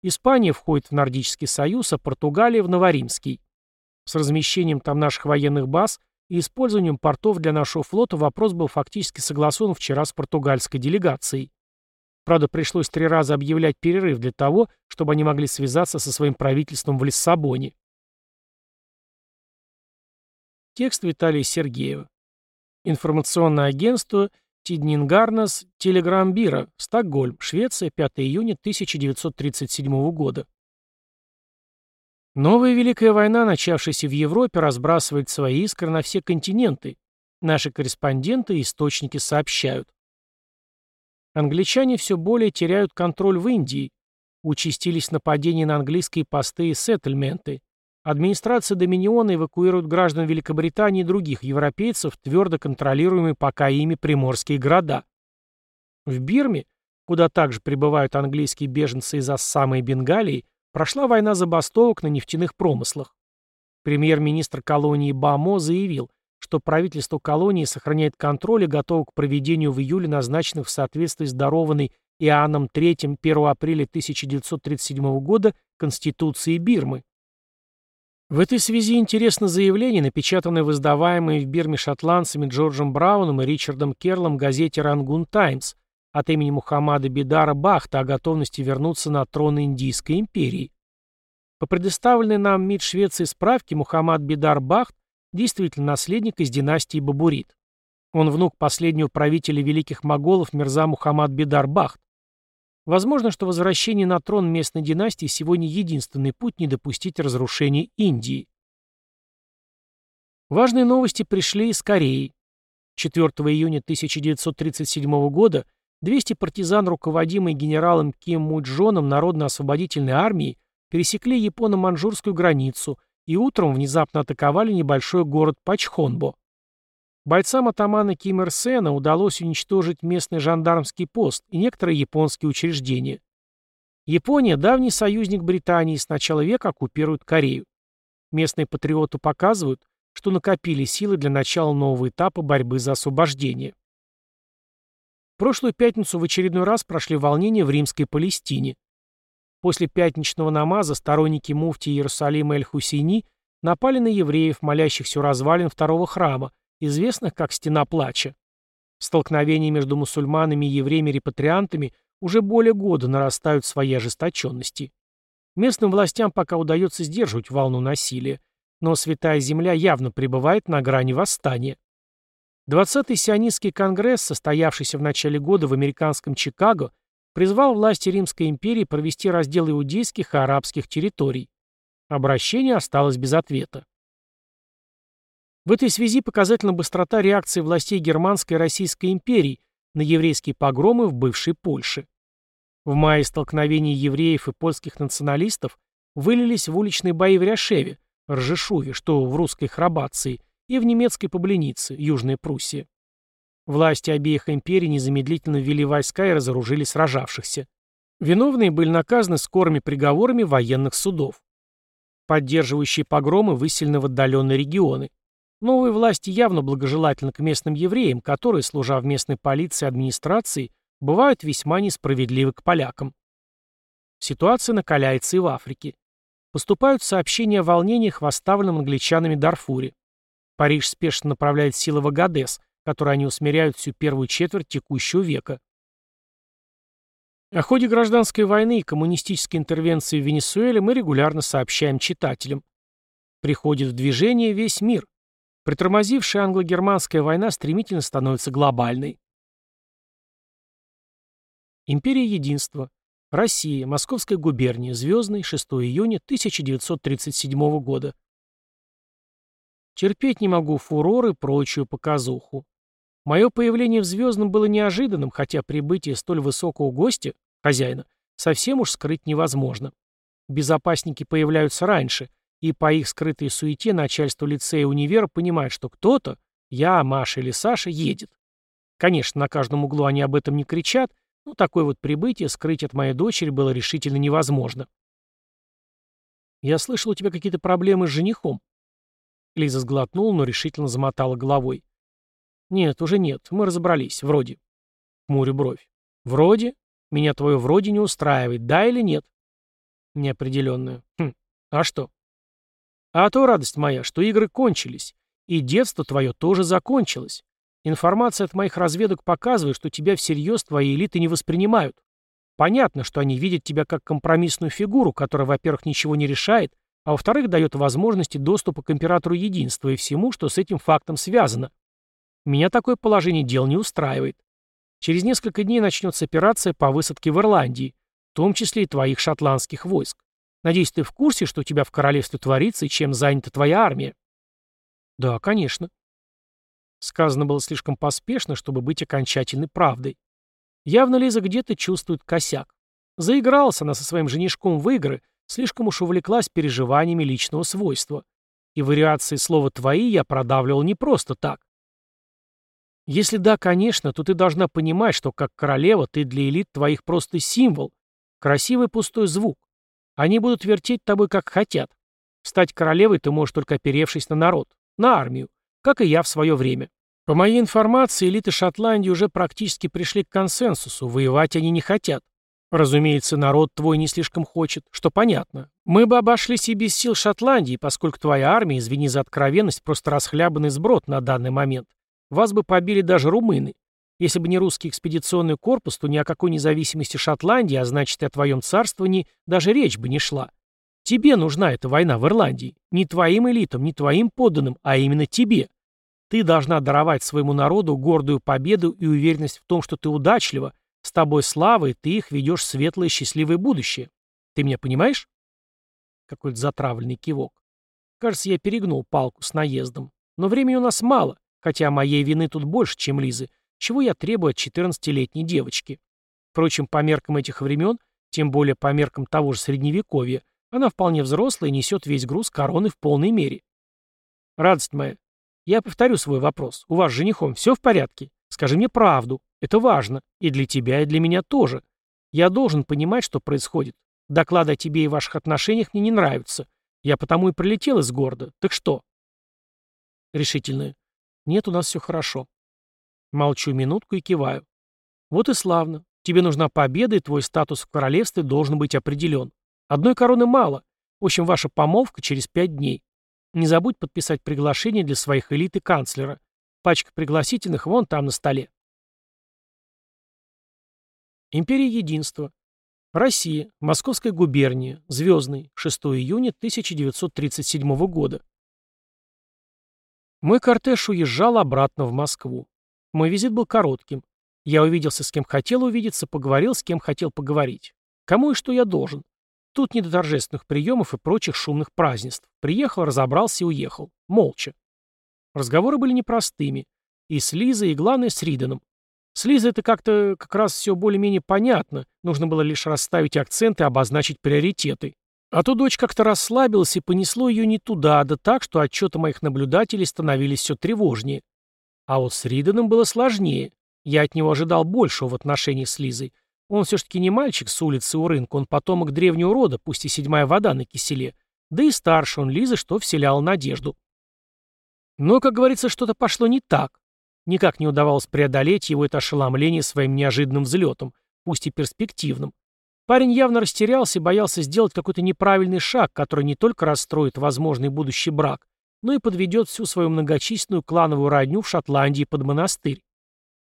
Испания входит в Нордический союз, а Португалия в Новоримский. С размещением там наших военных баз и использованием портов для нашего флота вопрос был фактически согласован вчера с португальской делегацией. Правда, пришлось три раза объявлять перерыв для того, чтобы они могли связаться со своим правительством в Лиссабоне. Текст Виталия Сергеева. Информационное агентство Тиднингарнас Телеграмбира, Стокгольм, Швеция, 5 июня 1937 года. Новая Великая война, начавшаяся в Европе, разбрасывает свои искры на все континенты. Наши корреспонденты и источники сообщают. Англичане все более теряют контроль в Индии. Участились нападения на английские посты и сеттельменты. Администрация Доминиона эвакуирует граждан Великобритании и других европейцев, твердо контролируемые пока ими приморские города. В Бирме, куда также прибывают английские беженцы из Ассама и Бенгалии, прошла война забастовок на нефтяных промыслах. Премьер-министр колонии Бамо заявил, что правительство колонии сохраняет контроль и готово к проведению в июле назначенных в соответствии с дарованной Иоанном III 1 апреля 1937 года Конституции Бирмы. В этой связи интересно заявление, напечатанное в издаваемой в Бирме шотландцами Джорджем Брауном и Ричардом Керлом газете «Рангун Таймс» от имени Мухаммада Бидара Бахта о готовности вернуться на трон Индийской империи. По предоставленной нам МИД Швеции справке Мухаммад Бидар Бахт действительно наследник из династии Бабурит. Он внук последнего правителя великих моголов Мирза Мухаммад Бидар Бахт. Возможно, что возвращение на трон местной династии сегодня единственный путь не допустить разрушения Индии. Важные новости пришли из Кореи. 4 июня 1937 года 200 партизан, руководимые генералом Ким Муджоном Народно-освободительной армии, пересекли японо-манчжурскую границу и утром внезапно атаковали небольшой город Пачхонбо. Бойцам атамана Ким Ир Сена удалось уничтожить местный жандармский пост и некоторые японские учреждения. Япония, давний союзник Британии, с начала века оккупирует Корею. Местные патриоты показывают, что накопили силы для начала нового этапа борьбы за освобождение. В прошлую пятницу в очередной раз прошли волнения в римской Палестине. После пятничного намаза сторонники муфти Иерусалима Эль-Хусейни напали на евреев, молящихся у развалин второго храма, известных как «Стена плача». Столкновения между мусульманами и евреями-репатриантами уже более года нарастают в своей ожесточенности. Местным властям пока удается сдерживать волну насилия, но Святая Земля явно пребывает на грани восстания. 20-й сионистский конгресс, состоявшийся в начале года в американском Чикаго, призвал власти Римской империи провести раздел иудейских и арабских территорий. Обращение осталось без ответа. В этой связи показательна быстрота реакции властей Германской и Российской империй на еврейские погромы в бывшей Польше. В мае столкновения евреев и польских националистов вылились в уличные бои в Ряшеве, Ржешуве, что в русской Храбации, и в немецкой Побленице, Южная Пруссия. Власти обеих империй незамедлительно ввели войска и разоружили сражавшихся. Виновные были наказаны скорыми приговорами военных судов. Поддерживающие погромы выселены в отдаленные регионы. Новые власти явно благожелательны к местным евреям, которые, служа в местной полиции и администрации, бывают весьма несправедливы к полякам. Ситуация накаляется и в Африке. Поступают сообщения о волнениях в оставленном англичанами Дарфуре. Париж спешно направляет силы в Агадес, которые они усмиряют всю первую четверть текущего века. О ходе гражданской войны и коммунистической интервенции в Венесуэле мы регулярно сообщаем читателям. Приходит в движение весь мир. Притормозившая англо-германская война стремительно становится глобальной. Империя Единства. Россия. Московская губерния. Звездный. 6 июня 1937 года. Терпеть не могу фурор и прочую показуху. Мое появление в Звездном было неожиданным, хотя прибытие столь высокого гостя, хозяина, совсем уж скрыть невозможно. Безопасники появляются раньше, и по их скрытой суете начальство лицея универа понимает, что кто-то, я, Маша или Саша, едет. Конечно, на каждом углу они об этом не кричат, но такое вот прибытие скрыть от моей дочери было решительно невозможно. «Я слышал, у тебя какие-то проблемы с женихом». Лиза сглотнула, но решительно замотала головой. «Нет, уже нет, мы разобрались, вроде». Хмурю бровь. «Вроде? Меня твое вроде не устраивает, да или нет?» Неопределенную. «Хм, а что?» А то, радость моя, что игры кончились, и детство твое тоже закончилось. Информация от моих разведок показывает, что тебя всерьез твои элиты не воспринимают. Понятно, что они видят тебя как компромиссную фигуру, которая, во-первых, ничего не решает, а во-вторых, дает возможности доступа к императору единства и всему, что с этим фактом связано. Меня такое положение дел не устраивает. Через несколько дней начнется операция по высадке в Ирландии, в том числе и твоих шотландских войск. Надеюсь, ты в курсе, что у тебя в королевстве творится и чем занята твоя армия? Да, конечно. Сказано было слишком поспешно, чтобы быть окончательной правдой. Явно Лиза где-то чувствует косяк. Заигралась она со своим женишком в игры, слишком уж увлеклась переживаниями личного свойства. И вариации слова «твои» я продавливал не просто так. Если да, конечно, то ты должна понимать, что как королева ты для элит твоих просто символ, красивый пустой звук. Они будут вертеть тобой как хотят. Стать королевой ты можешь только оперевшись на народ, на армию, как и я в свое время. По моей информации, элиты Шотландии уже практически пришли к консенсусу, воевать они не хотят. Разумеется, народ твой не слишком хочет, что понятно. Мы бы обошлись и без сил Шотландии, поскольку твоя армия, извини за откровенность, просто расхлябанный сброд на данный момент. Вас бы побили даже румыны. Если бы не русский экспедиционный корпус, то ни о какой независимости Шотландии, а значит и о твоем царствовании, даже речь бы не шла. Тебе нужна эта война в Ирландии. Не твоим элитам, не твоим подданным, а именно тебе. Ты должна даровать своему народу гордую победу и уверенность в том, что ты удачлива, с тобой слава, и ты их ведешь в светлое счастливое будущее. Ты меня понимаешь? Какой-то затравленный кивок. Кажется, я перегнул палку с наездом. Но времени у нас мало, хотя моей вины тут больше, чем Лизы. чего я требую от 14-летней девочки. Впрочем, по меркам этих времен, тем более по меркам того же Средневековья, она вполне взрослая и несет весь груз короны в полной мере. Радость моя, я повторю свой вопрос. У вас с женихом все в порядке? Скажи мне правду. Это важно. И для тебя, и для меня тоже. Я должен понимать, что происходит. Доклады о тебе и ваших отношениях мне не нравятся. Я потому и прилетел из города. Так что? Решительное. Нет, у нас все хорошо. Молчу минутку и киваю. Вот и славно. Тебе нужна победа, и твой статус в королевстве должен быть определен. Одной короны мало. В общем, ваша помолвка через пять дней. Не забудь подписать приглашение для своих элит и канцлера. Пачка пригласительных вон там на столе. Империя Единства. Россия. Московская губерния. Звездный. 6 июня 1937 года. Мой кортеж уезжал обратно в Москву. Мой визит был коротким. Я увиделся с кем хотел увидеться, поговорил с кем хотел поговорить. Кому и что я должен. Тут не до торжественных приемов и прочих шумных празднеств. Приехал, разобрался и уехал. Молча. Разговоры были непростыми. И с Лизой, и, главное, с Риденом. С Лизой это как-то как раз все более-менее понятно. Нужно было лишь расставить акценты и обозначить приоритеты. А то дочь как-то расслабилась и понесло ее не туда, да так, что отчеты моих наблюдателей становились все тревожнее. А вот с Риденом было сложнее. Я от него ожидал большего в отношении с Лизой. Он все-таки не мальчик с улицы у рынка, он потомок древнего рода, пусть и седьмая вода на киселе. Да и старше он Лизы, что вселял надежду. Но, как говорится, что-то пошло не так. Никак не удавалось преодолеть его это ошеломление своим неожиданным взлетом, пусть и перспективным. Парень явно растерялся и боялся сделать какой-то неправильный шаг, который не только расстроит возможный будущий брак, но и подведет всю свою многочисленную клановую родню в Шотландии под монастырь.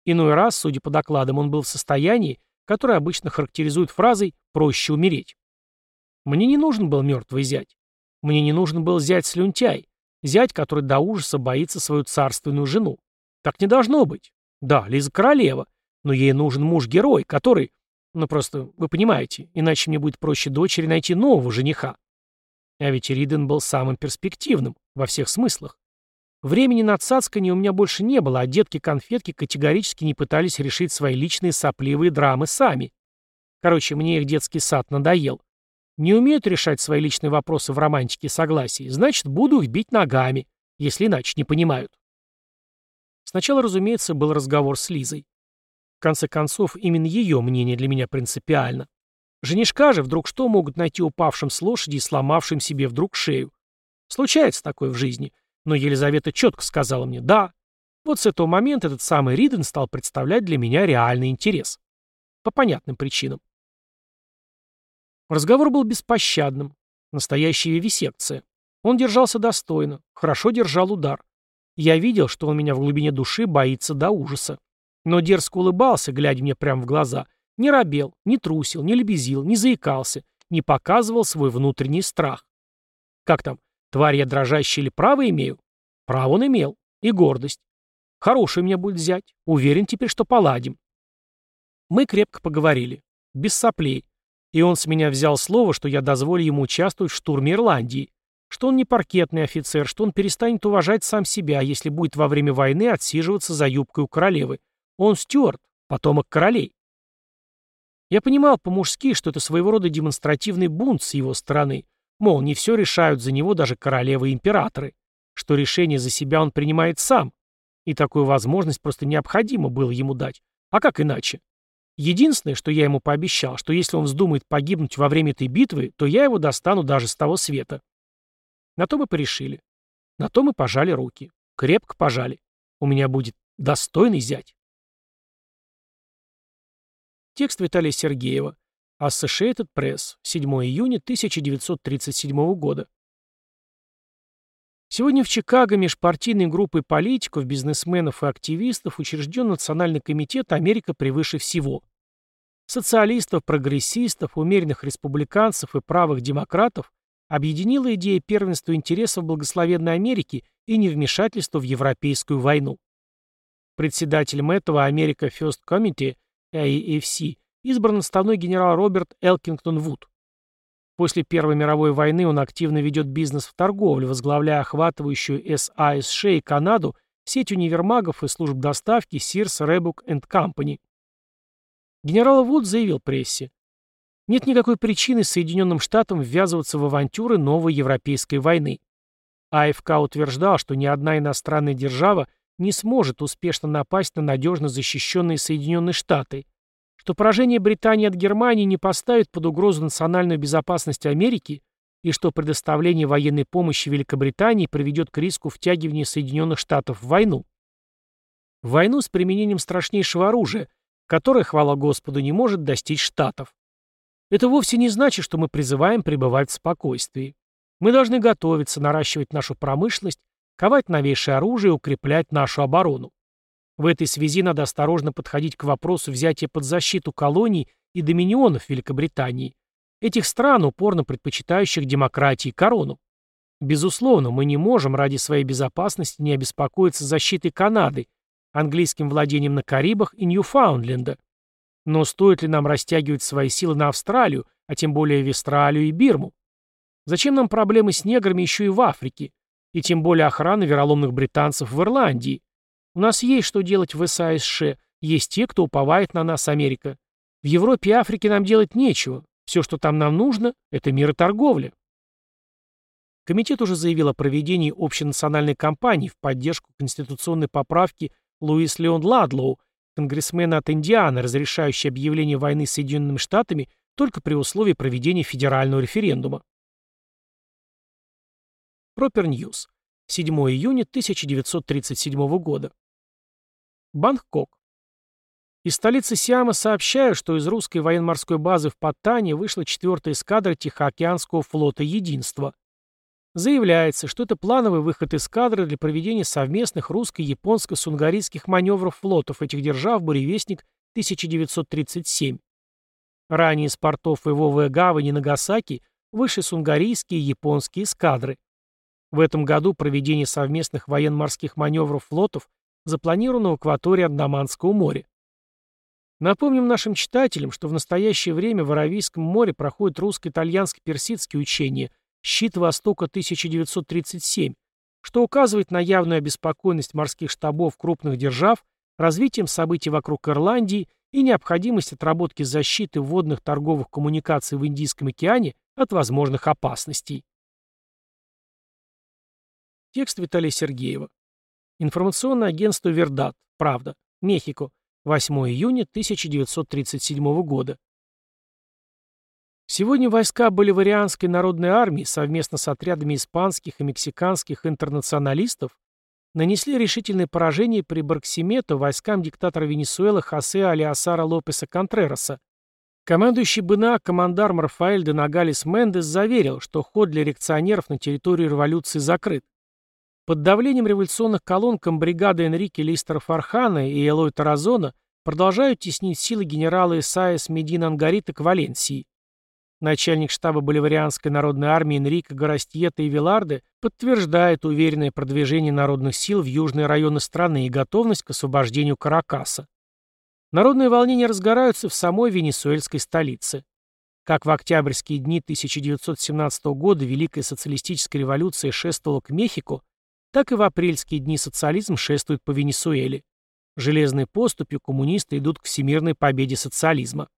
Иной раз, судя по докладам, он был в состоянии, который обычно характеризуют фразой «проще умереть». Мне не нужен был мертвый зять. Мне не нужен был зять-слюнтяй, зять, который до ужаса боится свою царственную жену. Так не должно быть. Да, Лиза королева, но ей нужен муж-герой, который... Ну просто, вы понимаете, иначе мне будет проще дочери найти нового жениха. А ведь Риден был самым перспективным, во всех смыслах. Времени на цацканье у меня больше не было, а детки-конфетки категорически не пытались решить свои личные сопливые драмы сами. Короче, мне их детский сад надоел. Не умеют решать свои личные вопросы в романтике и согласии, значит, буду их бить ногами, если иначе не понимают. Сначала, разумеется, был разговор с Лизой. Конце концов, именно ее мнение для меня принципиально. Женишка же вдруг что могут найти упавшим с лошади и сломавшим себе вдруг шею? Случается такое в жизни. Но Елизавета четко сказала мне «да». Вот с этого момента этот самый Риден стал представлять для меня реальный интерес. По понятным причинам. Разговор был беспощадным. Настоящая вивисекция. Он держался достойно, хорошо держал удар. Я видел, что он меня в глубине души боится до ужаса. Но дерзко улыбался, глядя мне прямо в глаза. Не робел, не трусил, не лебезил, не заикался, не показывал свой внутренний страх. Как там? Тварь я дрожащая или право имею? Право он имел. И гордость. Хороший меня будет взять. Уверен теперь, что поладим. Мы крепко поговорили. Без соплей. И он с меня взял слово, что я дозволю ему участвовать в штурме Ирландии. Что он не паркетный офицер, что он перестанет уважать сам себя, если будет во время войны отсиживаться за юбкой у королевы. Он стюарт, потомок королей. Я понимал по-мужски, что это своего рода демонстративный бунт с его стороны, Мол, не все решают за него даже королевы и императоры, что решение за себя он принимает сам, и такую возможность просто необходимо было ему дать. А как иначе? Единственное, что я ему пообещал, что если он вздумает погибнуть во время этой битвы, то я его достану даже с того света. На то мы порешили. На то мы пожали руки. Крепко пожали. У меня будет достойный зять. Текст Виталия Сергеева. Associated Press, 7 июня 1937 года. Сегодня в Чикаго межпартийной группой политиков, бизнесменов и активистов учрежден Национальный комитет «Америка превыше всего». Социалистов, прогрессистов, умеренных республиканцев и правых демократов объединила идея первенства интересов благословенной Америки и невмешательства в Европейскую войну. Председателем этого Америка First Committee, AFC, избран отставной генерал Роберт Элкингтон Вуд. После Первой мировой войны он активно ведет бизнес в торговле, возглавляя охватывающую САСШ и Канаду сеть универмагов и служб доставки Sears, энд Company. Генерал Вуд заявил прессе, нет никакой причины Соединенным Штатам ввязываться в авантюры новой европейской войны. АФК утверждал, что ни одна иностранная держава не сможет успешно напасть на надежно защищенные Соединенные Штаты, что поражение Британии от Германии не поставит под угрозу национальную безопасность Америки и что предоставление военной помощи Великобритании приведет к риску втягивания Соединенных Штатов в войну. Войну с применением страшнейшего оружия, которое, хвала Господу, не может достичь Штатов. Это вовсе не значит, что мы призываем пребывать в спокойствии. Мы должны готовиться, наращивать нашу промышленность, ковать новейшее оружие и укреплять нашу оборону. В этой связи надо осторожно подходить к вопросу взятия под защиту колоний и доминионов Великобритании, этих стран, упорно предпочитающих демократии корону. Безусловно, мы не можем ради своей безопасности не обеспокоиться защитой Канады, английским владением на Карибах и Ньюфаундленда. Но стоит ли нам растягивать свои силы на Австралию, а тем более в Австралию и Бирму? Зачем нам проблемы с неграми еще и в Африке? И тем более охрана вероломных британцев в Ирландии? У нас есть что делать в САСШ, есть те, кто уповает на нас, Америка. В Европе и Африке нам делать нечего. Все, что там нам нужно, это мир и торговля. Комитет уже заявил о проведении общенациональной кампании в поддержку конституционной поправки Луис Леон Ладлоу, конгрессмена от Индианы, разрешающей объявление войны Соединенными Штатами только при условии проведения федерального референдума. Proper News. 7 июня 1937 года. Бангкок. Из столицы Сиама сообщаю, что из русской военно-морской базы в Паттане вышла 4-я эскадра Тихоокеанского флота «Единство». Заявляется, что это плановый выход эскадры для проведения совместных русско-японско-сунгарийских маневров флотов этих держав «Буревестник» 1937. Ранее из портов Ивовая гавань и Нагасаки вышли сунгарийские и японские эскадры. В этом году проведение совместных военно-морских маневров флотов запланировано в акватории Андаманского моря. Напомним нашим читателям, что в настоящее время в Аравийском море проходят русско-итальянско-персидские учения – «Щит Востока 1937», что указывает на явную обеспокоенность морских штабов крупных держав развитием событий вокруг Ирландии и необходимость отработки защиты водных торговых коммуникаций в Индийском океане от возможных опасностей. Текст Виталия Сергеева. Информационное агентство «Вердат». Правда. Мехико. 8 июня 1937 года. Сегодня войска Боливарианской народной армии совместно с отрядами испанских и мексиканских интернационалистов нанесли решительное поражение при Барксимето войскам диктатора Венесуэлы Хосе Алиасара Лопеса Контрераса. Командующий БНА командарм Рафаэль де Нагалис Мендес заверил, что ход для реакционеров на территории революции закрыт. Под давлением революционных колонн комбригады Энрике Листера Фархана и Элой Таразона продолжают теснить силы генерала Исаис Медина Ангарита к Валенсии. Начальник штаба Боливарианской народной армии Энрико Горостьета и Виларде подтверждает уверенное продвижение народных сил в южные районы страны и готовность к освобождению Каракаса. Народные волнения разгораются в самой венесуэльской столице. Как в октябрьские дни 1917 года Великая социалистическая революция шествовала к Мехико, так и в апрельские дни социализм шествует по Венесуэле. Железной поступью коммунисты идут к всемирной победе социализма.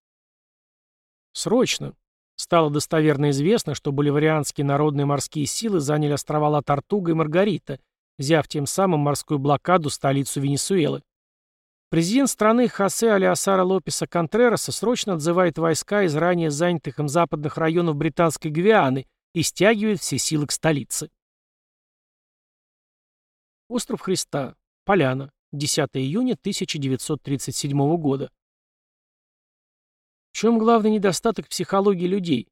Срочно, Стало достоверно известно, что боливарианские народные морские силы заняли острова Ла-Тартуга и Маргарита, взяв тем самым морскую блокаду столицу Венесуэлы. Президент страны Хосе Алиасара Лопеса Контрераса срочно отзывает войска из ранее занятых им западных районов Британской Гвианы и стягивает все силы к столице. Остров Христа. Поляна. 10 июня 1937 года. В чем главный недостаток психологии людей?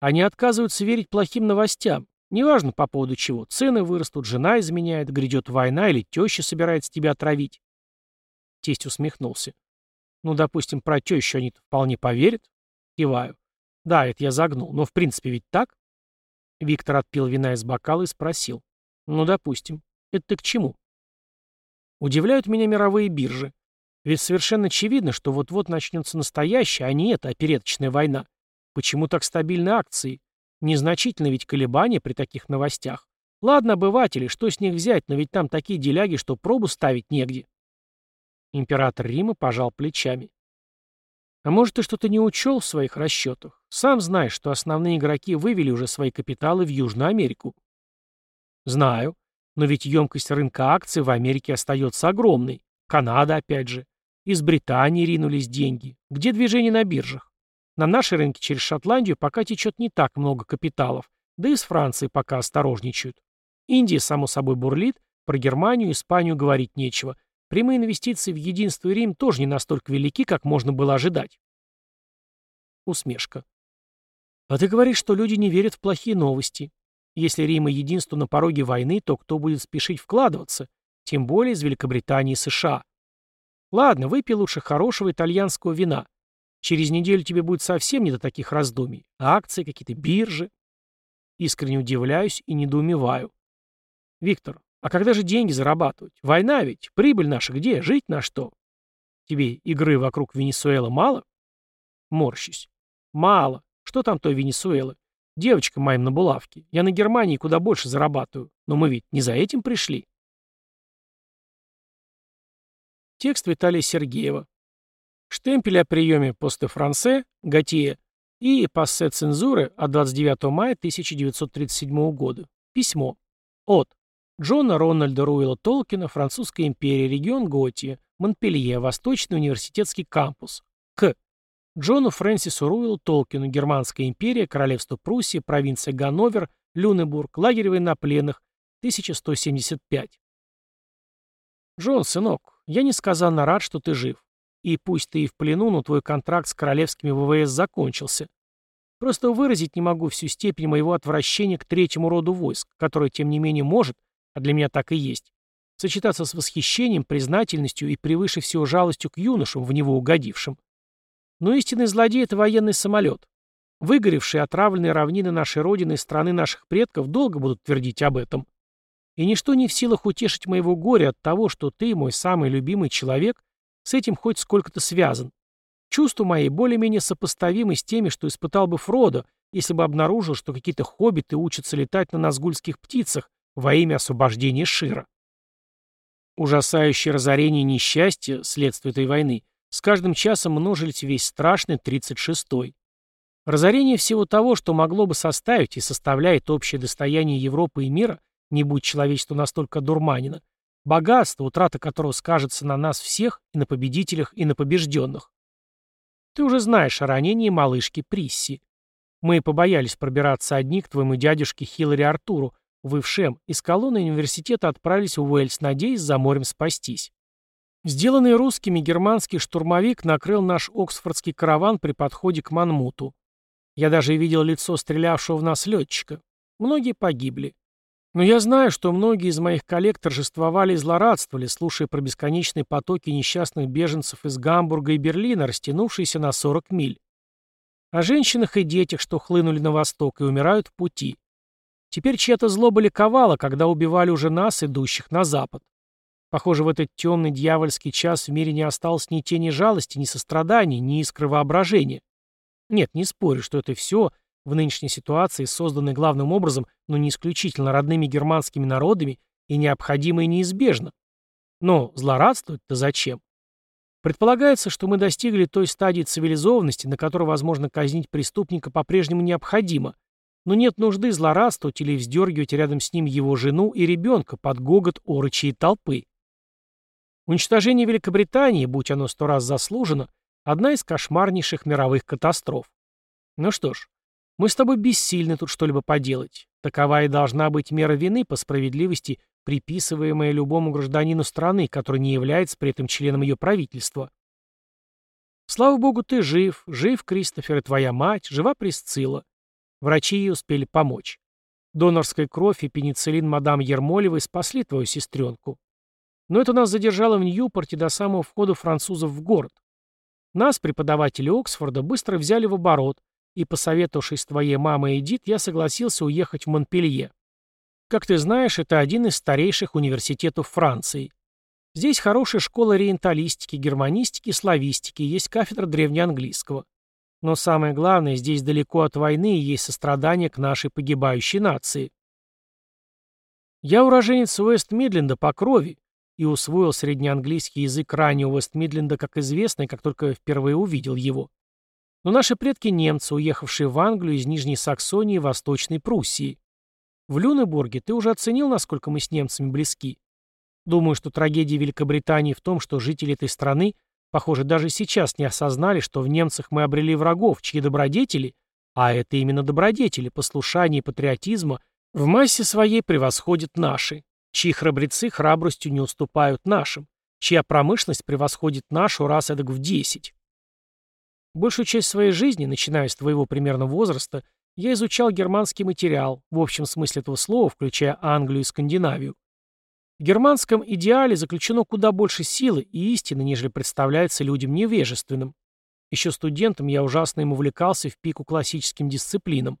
Они отказываются верить плохим новостям. Неважно по поводу чего. Цены вырастут, жена изменяет, грядет война или теща собирается тебя отравить. Тесть усмехнулся. Ну, допустим, про тещу они вполне поверят. Киваю. Да, это я загнул, но в принципе ведь так. Виктор отпил вина из бокала и спросил. Ну, допустим. Это ты к чему? Удивляют меня мировые биржи. Ведь совершенно очевидно, что вот-вот начнется настоящая, а не эта опереточная война. Почему так стабильны акции? Незначительно ведь колебания при таких новостях. Ладно, обыватели, что с них взять, но ведь там такие деляги, что пробу ставить негде. Император Рима пожал плечами. А может, ты что-то не учел в своих расчетах? Сам знаешь, что основные игроки вывели уже свои капиталы в Южную Америку. Знаю. Но ведь емкость рынка акций в Америке остается огромной. Канада, опять же. Из Британии ринулись деньги. Где движение на биржах? На нашей рынке через Шотландию пока течет не так много капиталов, да и с Францией пока осторожничают. Индия, само собой, бурлит, про Германию и Испанию говорить нечего. Прямые инвестиции в единство и Рим тоже не настолько велики, как можно было ожидать. Усмешка. А ты говоришь, что люди не верят в плохие новости. Если Рим единство на пороге войны, то кто будет спешить вкладываться? Тем более из Великобритании и США. Ладно, выпей лучше хорошего итальянского вина. Через неделю тебе будет совсем не до таких раздумий. Акции, какие-то биржи. Искренне удивляюсь и недоумеваю. Виктор, а когда же деньги зарабатывать? Война ведь. Прибыль наша где? Жить на что? Тебе игры вокруг Венесуэлы мало? Морщусь. Мало. Что там той Венесуэлы? Девочка моим на булавке. Я на Германии куда больше зарабатываю. Но мы ведь не за этим пришли. Текст Виталия Сергеева. Штемпель о приеме посте франце, Готье и пассе цензуры от 29 мая 1937 года. Письмо. От. Джона Рональда Руэлла Толкина, Французская империя, регион Готия, Монпелье, Восточный университетский кампус. К. Джону Фрэнсису Руэллу Толкину, Германская империя, Королевство Пруссии, провинция Ганновер, Люнебург, лагерь военнопленных, 1175. Джон, сынок, я несказанно рад, что ты жив. И пусть ты и в плену, но твой контракт с королевскими ВВС закончился. Просто выразить не могу всю степень моего отвращения к третьему роду войск, которое, тем не менее, может, а для меня так и есть, сочетаться с восхищением, признательностью и превыше всего жалостью к юношам, в него угодившим. Но истинный злодей — это военный самолет. Выгоревшие отравленные равнины нашей Родины и страны наших предков долго будут твердить об этом. И ничто не в силах утешить моего горя от того, что ты, мой самый любимый человек, с этим хоть сколько-то связан. Чувства мои более-менее сопоставимы с теми, что испытал бы Фродо, если бы обнаружил, что какие-то хоббиты учатся летать на назгульских птицах во имя освобождения Шира. Ужасающее разорение и несчастье, следствие этой войны, с каждым часом множились весь страшный 36-й. Разорение всего того, что могло бы составить и составляет общее достояние Европы и мира, не будь человечество настолько дурманено, богатство, утрата которого скажется на нас всех, и на победителях, и на побежденных. Ты уже знаешь о ранении малышки Присси. Мы побоялись пробираться одни к твоему дядюшке Хиллари Артуру, в Ившем, из колонны университета отправились в Уэльс, надеясь за морем спастись. Сделанный русскими германский штурмовик накрыл наш оксфордский караван при подходе к Манмуту. Я даже видел лицо стрелявшего в нас летчика. Многие погибли. Но я знаю, что многие из моих коллег торжествовали и злорадствовали, слушая про бесконечные потоки несчастных беженцев из Гамбурга и Берлина, растянувшиеся на 40 миль. О женщинах и детях, что хлынули на восток и умирают в пути. Теперь чья-то злоба ликовала, когда убивали уже нас, идущих на запад. Похоже, в этот темный дьявольский час в мире не осталось ни тени жалости, ни сострадания, ни искры воображения. Нет, не спорю, что это все в нынешней ситуации, созданное главным образом, но не исключительно родными германскими народами, и необходимо и неизбежно. Но злорадствовать-то зачем? Предполагается, что мы достигли той стадии цивилизованности, на которой возможно казнить преступника по-прежнему необходимо, но нет нужды злорадствовать или вздергивать рядом с ним его жену и ребенка под гогот орочьей толпы. Уничтожение Великобритании, будь оно сто раз заслужено, одна из кошмарнейших мировых катастроф. Ну что ж, мы с тобой бессильны тут что-либо поделать. Такова и должна быть мера вины по справедливости, приписываемая любому гражданину страны, который не является при этом членом ее правительства. Слава богу, ты жив, жив, Кристофер, и твоя мать, жива Присцилла. Врачи ей успели помочь. Донорская кровь и пенициллин мадам Ермолевой спасли твою сестренку. Но это нас задержало в Ньюпорте до самого входа французов в город. Нас, преподаватели Оксфорда, быстро взяли в оборот, и, посоветовавшись с твоей мамой Эдит, я согласился уехать в Монпелье. Как ты знаешь, это один из старейших университетов Франции. Здесь хорошая школа ориенталистики, германистики, славистики, есть кафедра древнеанглийского. Но самое главное, здесь далеко от войны и есть сострадание к нашей погибающей нации. Я уроженец Уэст-Мидленда по крови и усвоил среднеанглийский язык раннего Уэст-Мидленда как известный, как только впервые увидел его. Но наши предки немцы, уехавшие в Англию из Нижней Саксонии и Восточной Пруссии. В Люнебурге ты уже оценил, насколько мы с немцами близки. Думаю, что трагедия Великобритании в том, что жители этой страны, похоже, даже сейчас не осознали, что в немцах мы обрели врагов, чьи добродетели, а это именно добродетели, послушания и патриотизма, в массе своей превосходят наши, чьи храбрецы храбростью не уступают нашим, чья промышленность превосходит нашу раз эдак в десять. Большую часть своей жизни, начиная с твоего примерно возраста, я изучал германский материал, в общем смысле этого слова, включая Англию и Скандинавию. В германском идеале заключено куда больше силы и истины, нежели представляется людям невежественным. Еще студентом я ужасно им увлекался в пику классическим дисциплинам.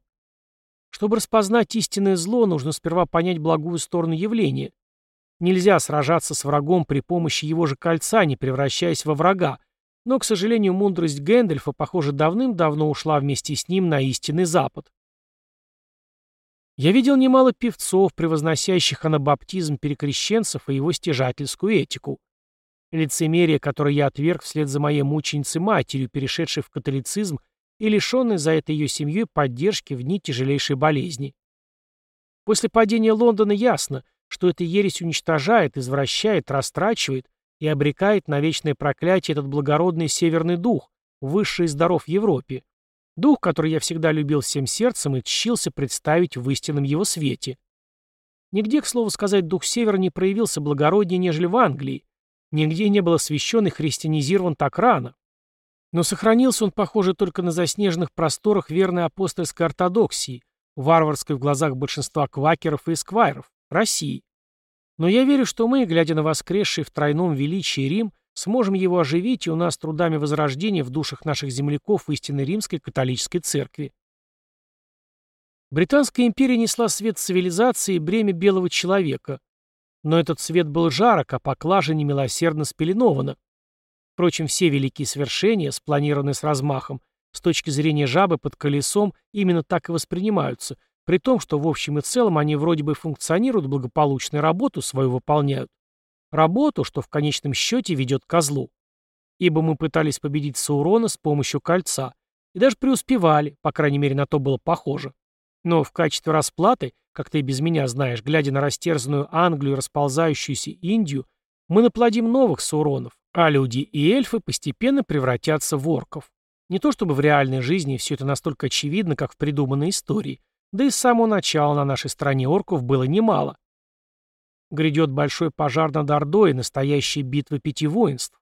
Чтобы распознать истинное зло, нужно сперва понять благую сторону явления. Нельзя сражаться с врагом при помощи его же кольца, не превращаясь во врага, но, к сожалению, мудрость Гэндальфа, похоже, давным-давно ушла вместе с ним на истинный запад. Я видел немало певцов, превозносящих анабаптизм перекрещенцев и его стяжательскую этику. Лицемерие, которое я отверг вслед за моей мученицей-матерью, перешедшей в католицизм и лишенной за это ее семьей поддержки в дни тяжелейшей болезни. После падения Лондона ясно, что эта ересь уничтожает, извращает, растрачивает и обрекает на вечное проклятие этот благородный северный дух, высший здоров в Европе, Дух, который я всегда любил всем сердцем и тщился представить в истинном его свете. Нигде, к слову сказать, дух Севера не проявился благороднее, нежели в Англии. Нигде не был освящен и христианизирован так рано. Но сохранился он, похоже, только на заснеженных просторах верной апостольской ортодоксии, варварской в глазах большинства квакеров и эсквайров, России. Но я верю, что мы, глядя на воскресший в тройном величии Рим, Сможем его оживить, и у нас трудами Возрождения в душах наших земляков истинной римской католической церкви. Британская империя несла свет цивилизации и бремя белого человека. Но этот свет был жарок, а поклажа немилосердно спеленована. Впрочем, все великие свершения, спланированные с размахом, с точки зрения жабы под колесом, именно так и воспринимаются, при том, что в общем и целом они вроде бы функционируют, благополучно работу свою выполняют. Работу, что в конечном счете ведет козлу. Ибо мы пытались победить Саурона с помощью кольца. И даже преуспевали, по крайней мере, на то было похоже. Но в качестве расплаты, как ты и без меня знаешь, глядя на растерзанную Англию и расползающуюся Индию, мы наплодим новых Сауронов, а люди и эльфы постепенно превратятся в орков. Не то чтобы в реальной жизни все это настолько очевидно, как в придуманной истории, да и с самого начала на нашей стране орков было немало. Грядет большой пожар над Ордой настоящая битва пяти воинств.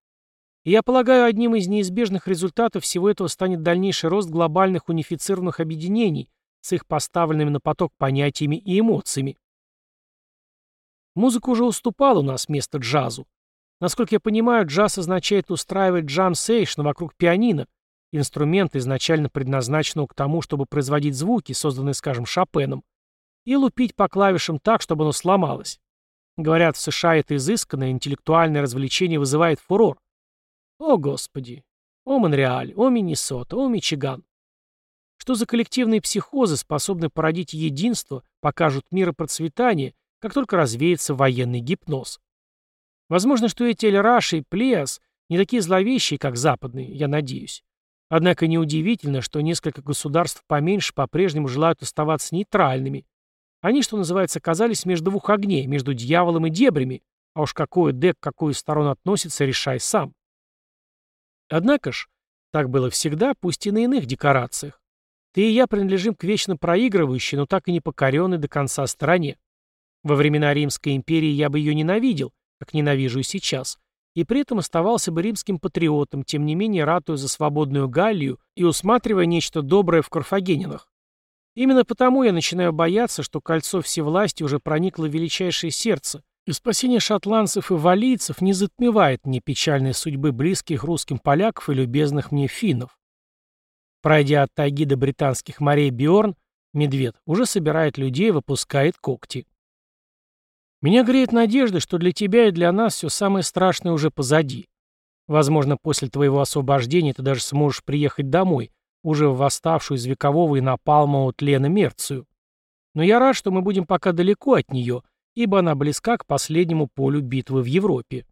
Я полагаю, одним из неизбежных результатов всего этого станет дальнейший рост глобальных унифицированных объединений с их поставленными на поток понятиями и эмоциями. Музыка уже уступала у нас место джазу. Насколько я понимаю, джаз означает устраивать джам-сейшн вокруг пианино, инструмента, изначально предназначенного к тому, чтобы производить звуки, созданные, скажем, Шопеном, и лупить по клавишам так, чтобы оно сломалось. Говорят, в США это изысканное интеллектуальное развлечение вызывает фурор. О, Господи! О, Монреаль! О, Миннесота! О, Мичиган! Что за коллективные психозы способны породить единство, покажут мир и процветание, как только развеется военный гипноз? Возможно, что эти Эльраши и Плеас не такие зловещие, как западные, я надеюсь. Однако неудивительно, что несколько государств поменьше по-прежнему желают оставаться нейтральными, они, что называется, оказались между двух огней, между дьяволом и дебрями, а уж какой дек к какой из относится, решай сам. Однако ж, так было всегда, пусть и на иных декорациях. Ты и я принадлежим к вечно проигрывающей, но так и не покоренной до конца стороне. Во времена Римской империи я бы ее ненавидел, как ненавижу и сейчас, и при этом оставался бы римским патриотом, тем не менее ратуя за свободную Галлию и усматривая нечто доброе в карфагенинах. Именно потому я начинаю бояться, что кольцо всевласти уже проникло в величайшее сердце, и спасение шотландцев и валийцев не затмевает мне печальной судьбы близких русским поляков и любезных мне финнов. Пройдя от тайги до британских морей Биорн, медведь уже собирает людей и выпускает когти. Меня греет надежда, что для тебя и для нас все самое страшное уже позади. Возможно, после твоего освобождения ты даже сможешь приехать домой, уже восставшую из векового и напалмового тлена Мерцию. Но я рад, что мы будем пока далеко от нее, ибо она близка к последнему полю битвы в Европе.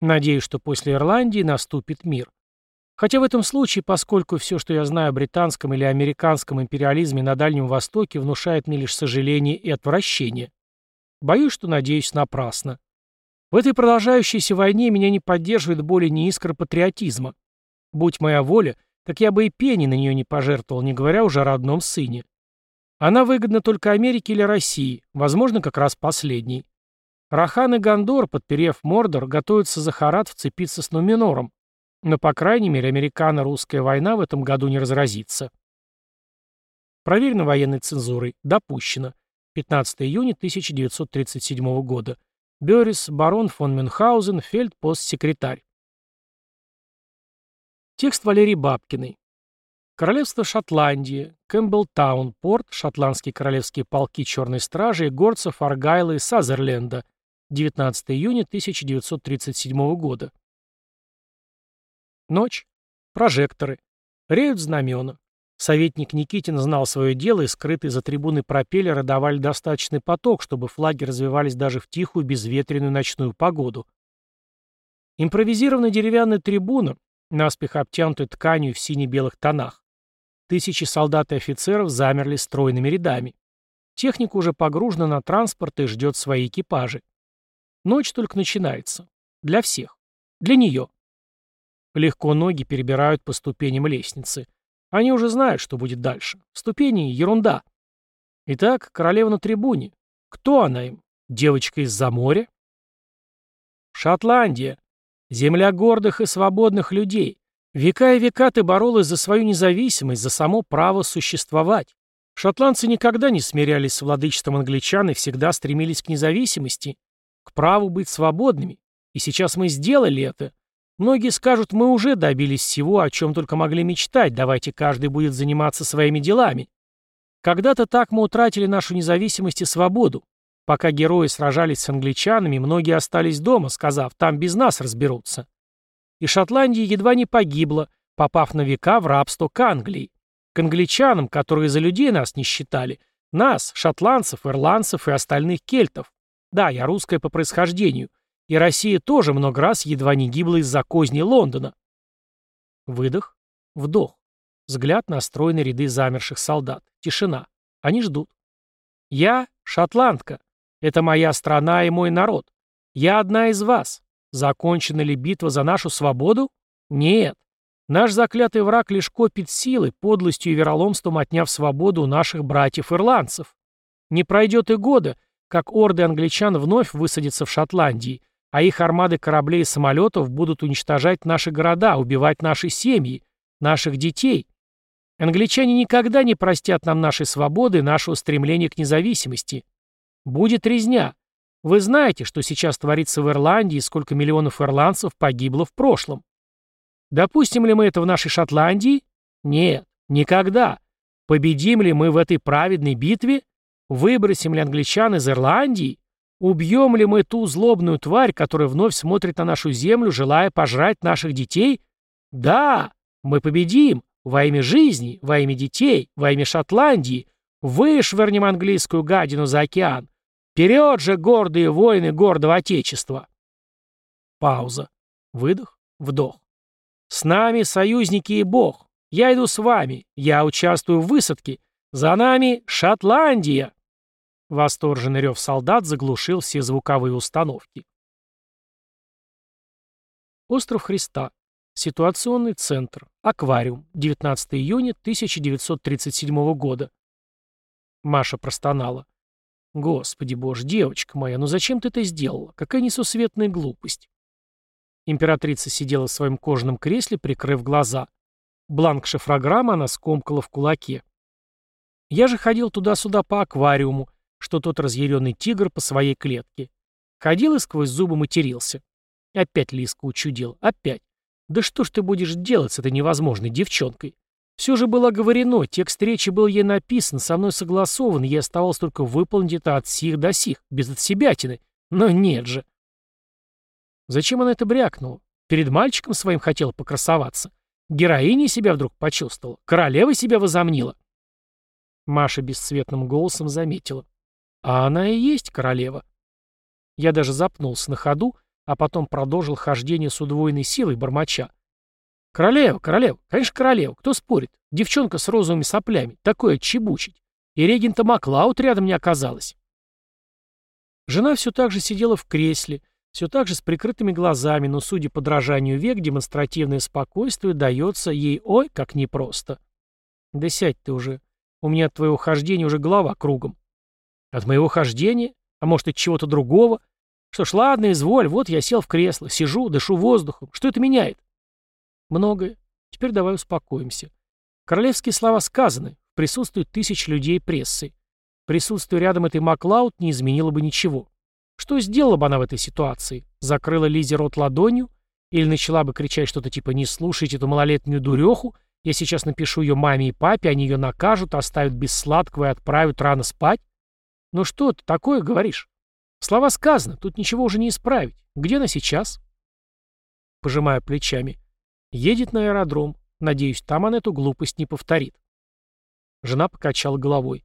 Надеюсь, что после Ирландии наступит мир. Хотя в этом случае, поскольку все, что я знаю о британском или американском империализме на Дальнем Востоке, внушает мне лишь сожаление и отвращение. Боюсь, что надеюсь напрасно. В этой продолжающейся войне меня не поддерживает более ни искра патриотизма. Будь моя воля, так я бы и пени на нее не пожертвовал, не говоря уже о родном сыне. Она выгодна только Америке или России, возможно, как раз последней. Рахан и Гондор, подперев Мордор, готовятся за Харат вцепиться с Нуминором, но, по крайней мере, американо-русская война в этом году не разразится. Проверено военной цензурой. Допущено. 15 июня 1937 года. Бёрис, барон фон Мюнхгаузен, фельдпост-секретарь. Текст Валерии Бабкиной. Королевство Шотландия, Кэмпбеллтаун, порт, шотландские королевские полки Черной Стражи и горцев Аргайла и Сазерленда. 19 июня 1937 года. Ночь. Прожекторы. Реют знамена. Советник Никитин знал свое дело, и скрытые за трибуной пропеллеры давали достаточный поток, чтобы флаги развевались даже в тихую безветренную ночную погоду. Импровизированная деревянная трибуна, наспех обтянутая тканью в сине-белых тонах. Тысячи солдат и офицеров замерли стройными рядами. Техника уже погружена на транспорт и ждет свои экипажи. Ночь только начинается. Для всех. Для нее. Легко ноги перебирают по ступеням лестницы. Они уже знают, что будет дальше. Ступени — ерунда. Итак, королева на трибуне. Кто она им? Девочка из-за моря? Шотландия. Земля гордых и свободных людей. Века и века ты боролась за свою независимость, за само право существовать. Шотландцы никогда не смирялись с владычеством англичан и всегда стремились к независимости, к праву быть свободными. И сейчас мы сделали это. Многие скажут, мы уже добились всего, о чем только могли мечтать, давайте каждый будет заниматься своими делами. Когда-то так мы утратили нашу независимость и свободу. Пока герои сражались с англичанами, многие остались дома, сказав, там без нас разберутся. И Шотландия едва не погибла, попав на века в рабство к Англии. К англичанам, которые за людей нас не считали. Нас, шотландцев, ирландцев и остальных кельтов. Да, я русская по происхождению. И Россия тоже много раз едва не гибла из-за козни Лондона. Выдох, вдох. Взгляд на стройные ряды замерших солдат. Тишина. Они ждут. Я шотландка. Это моя страна и мой народ. Я одна из вас. Закончена ли битва за нашу свободу? Нет. Наш заклятый враг лишь копит силы, подлостью и вероломством отняв свободу у наших братьев-ирландцев. Не пройдет и года, как орды англичан вновь высадятся в Шотландии, а их армады кораблей и самолетов будут уничтожать наши города, убивать наши семьи, наших детей. Англичане никогда не простят нам нашей свободы нашего стремления к независимости. Будет резня. Вы знаете, что сейчас творится в Ирландии и сколько миллионов ирландцев погибло в прошлом. Допустим ли мы это в нашей Шотландии? Нет, никогда. Победим ли мы в этой праведной битве? Выбросим ли англичан из Ирландии? Убьем ли мы ту злобную тварь, которая вновь смотрит на нашу землю, желая пожрать наших детей? Да, мы победим. Во имя жизни, во имя детей, во имя Шотландии. Вышвырнем английскую гадину за океан. Вперед же, гордые воины гордого Отечества! Пауза. Выдох, вдох. С нами союзники и Бог. Я иду с вами. Я участвую в высадке. За нами Шотландия. Восторженный рев солдат заглушил все звуковые установки. Остров Христа. Ситуационный центр. Аквариум. 19 июня 1937 года. Маша простонала. «Господи боже, девочка моя, ну зачем ты это сделала? Какая несусветная глупость!» Императрица сидела в своем кожаном кресле, прикрыв глаза. Бланк шифрограммы она скомкала в кулаке. «Я же ходил туда-сюда по аквариуму, что тот разъяренный тигр по своей клетке. Ходил и сквозь зубы матерился. Опять Лиска учудил. Опять. Да что ж ты будешь делать с этой невозможной девчонкой? Все же было говорено, текст речи был ей написан, со мной согласован, ей оставалось только выполнить это от сих до сих, без отсебятины. Но нет же. Зачем она это брякнула? Перед мальчиком своим хотела покрасоваться. Героиней себя вдруг почувствовала. Королевой себя возомнила. Маша бесцветным голосом заметила. А она и есть королева. Я даже запнулся на ходу, а потом продолжил хождение с удвоенной силой бормоча. «Королева, королева, конечно, королева, кто спорит? Девчонка с розовыми соплями, такое чебучить. И регента Маклаут рядом не оказалось». Жена все так же сидела в кресле, все так же с прикрытыми глазами, но, судя по дрожанию век, демонстративное спокойствие дается ей ой, как непросто. «Да сядь ты уже. У меня от твоего хождения уже голова кругом». «От моего хождения? А может, от чего-то другого? Что ж, ладно, изволь, вот я сел в кресло, сижу, дышу воздухом. Что это меняет?» «Многое. Теперь давай успокоимся. Королевские слова сказаны, в присутствии тысяч людей прессы. Присутствие рядом этой Маклауд не изменило бы ничего. Что сделала бы она в этой ситуации? Закрыла Лизе рот ладонью? Или начала бы кричать что-то типа «не слушайте эту малолетнюю дуреху», я сейчас напишу ее маме и папе, они ее накажут, оставят без сладкого и отправят рано спать? Ну что ты такое говоришь? Слова сказаны, тут ничего уже не исправить. Где она сейчас? Пожимая плечами. Едет на аэродром. Надеюсь, там она эту глупость не повторит. Жена покачала головой.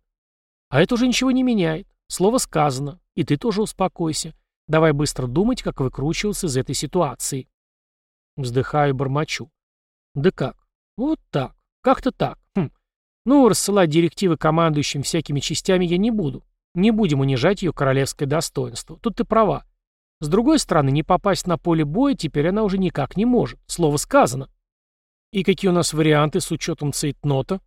А это уже ничего не меняет. Слово сказано. И ты тоже успокойся. Давай быстро думать, как выкручиваться из этой ситуации. Вздыхаю и бормочу. Да как? Вот так. Как-то так. Хм. Ну, рассылать директивы командующим всякими частями я не буду. Не будем унижать ее королевское достоинство. Тут ты права. С другой стороны, не попасть на поле боя теперь она уже никак не может. Слово сказано. И какие у нас варианты с учетом цейтнота?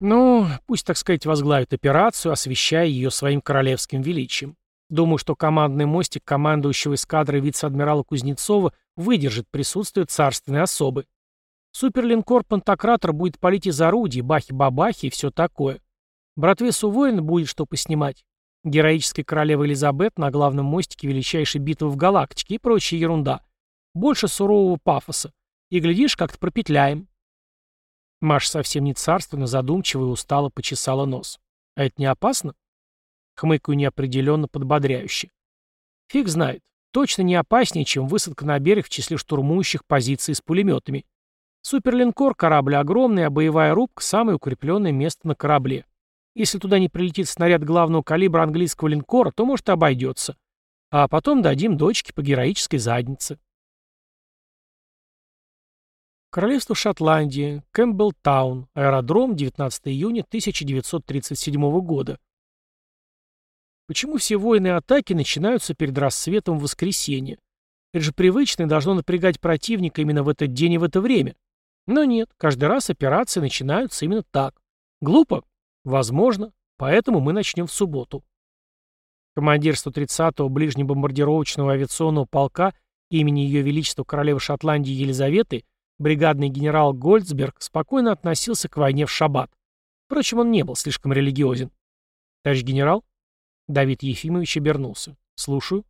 Ну, пусть, так сказать, возглавит операцию, освещая ее своим королевским величием. Думаю, что командный мостик командующего эскадрой вице-адмирала Кузнецова выдержит присутствие царственной особы. Суперлинкор Пантократор будет палить из орудий, бахи-бабахи и все такое. Братве Сувоин будет что поснимать. Героическая королева Элизабет на главном мостике величайшей битвы в галактике и прочая ерунда. Больше сурового пафоса. И, глядишь, как-то пропетляем. Маша совсем не царственно, задумчиво и устало почесала нос. А это не опасно? Хмыкаю неопределенно подбодряюще. Фиг знает. Точно не опаснее, чем высадка на берег в числе штурмующих позиций с пулеметами. Суперлинкор — корабль огромный, а боевая рубка — самое укрепленное место на корабле. Если туда не прилетит снаряд главного калибра английского линкора, то, может, обойдется. А потом дадим дочке по героической заднице. Королевство Шотландии, Кэмпбелл-таун, аэродром, 19 июня 1937 года. Почему все войны и атаки начинаются перед рассветом в воскресенье? Это же привычно и должно напрягать противника именно в этот день и в это время. Но нет, каждый раз операции начинаются именно так. Глупо? Возможно. Поэтому мы начнем в субботу. Командир 130-го ближнебомбардировочного авиационного полка имени Ее Величества Королевы Шотландии Елизаветы бригадный генерал Гольцберг спокойно относился к войне в шаббат. Впрочем, он не был слишком религиозен. «Товарищ генерал?» Давид Ефимович обернулся. «Слушаю».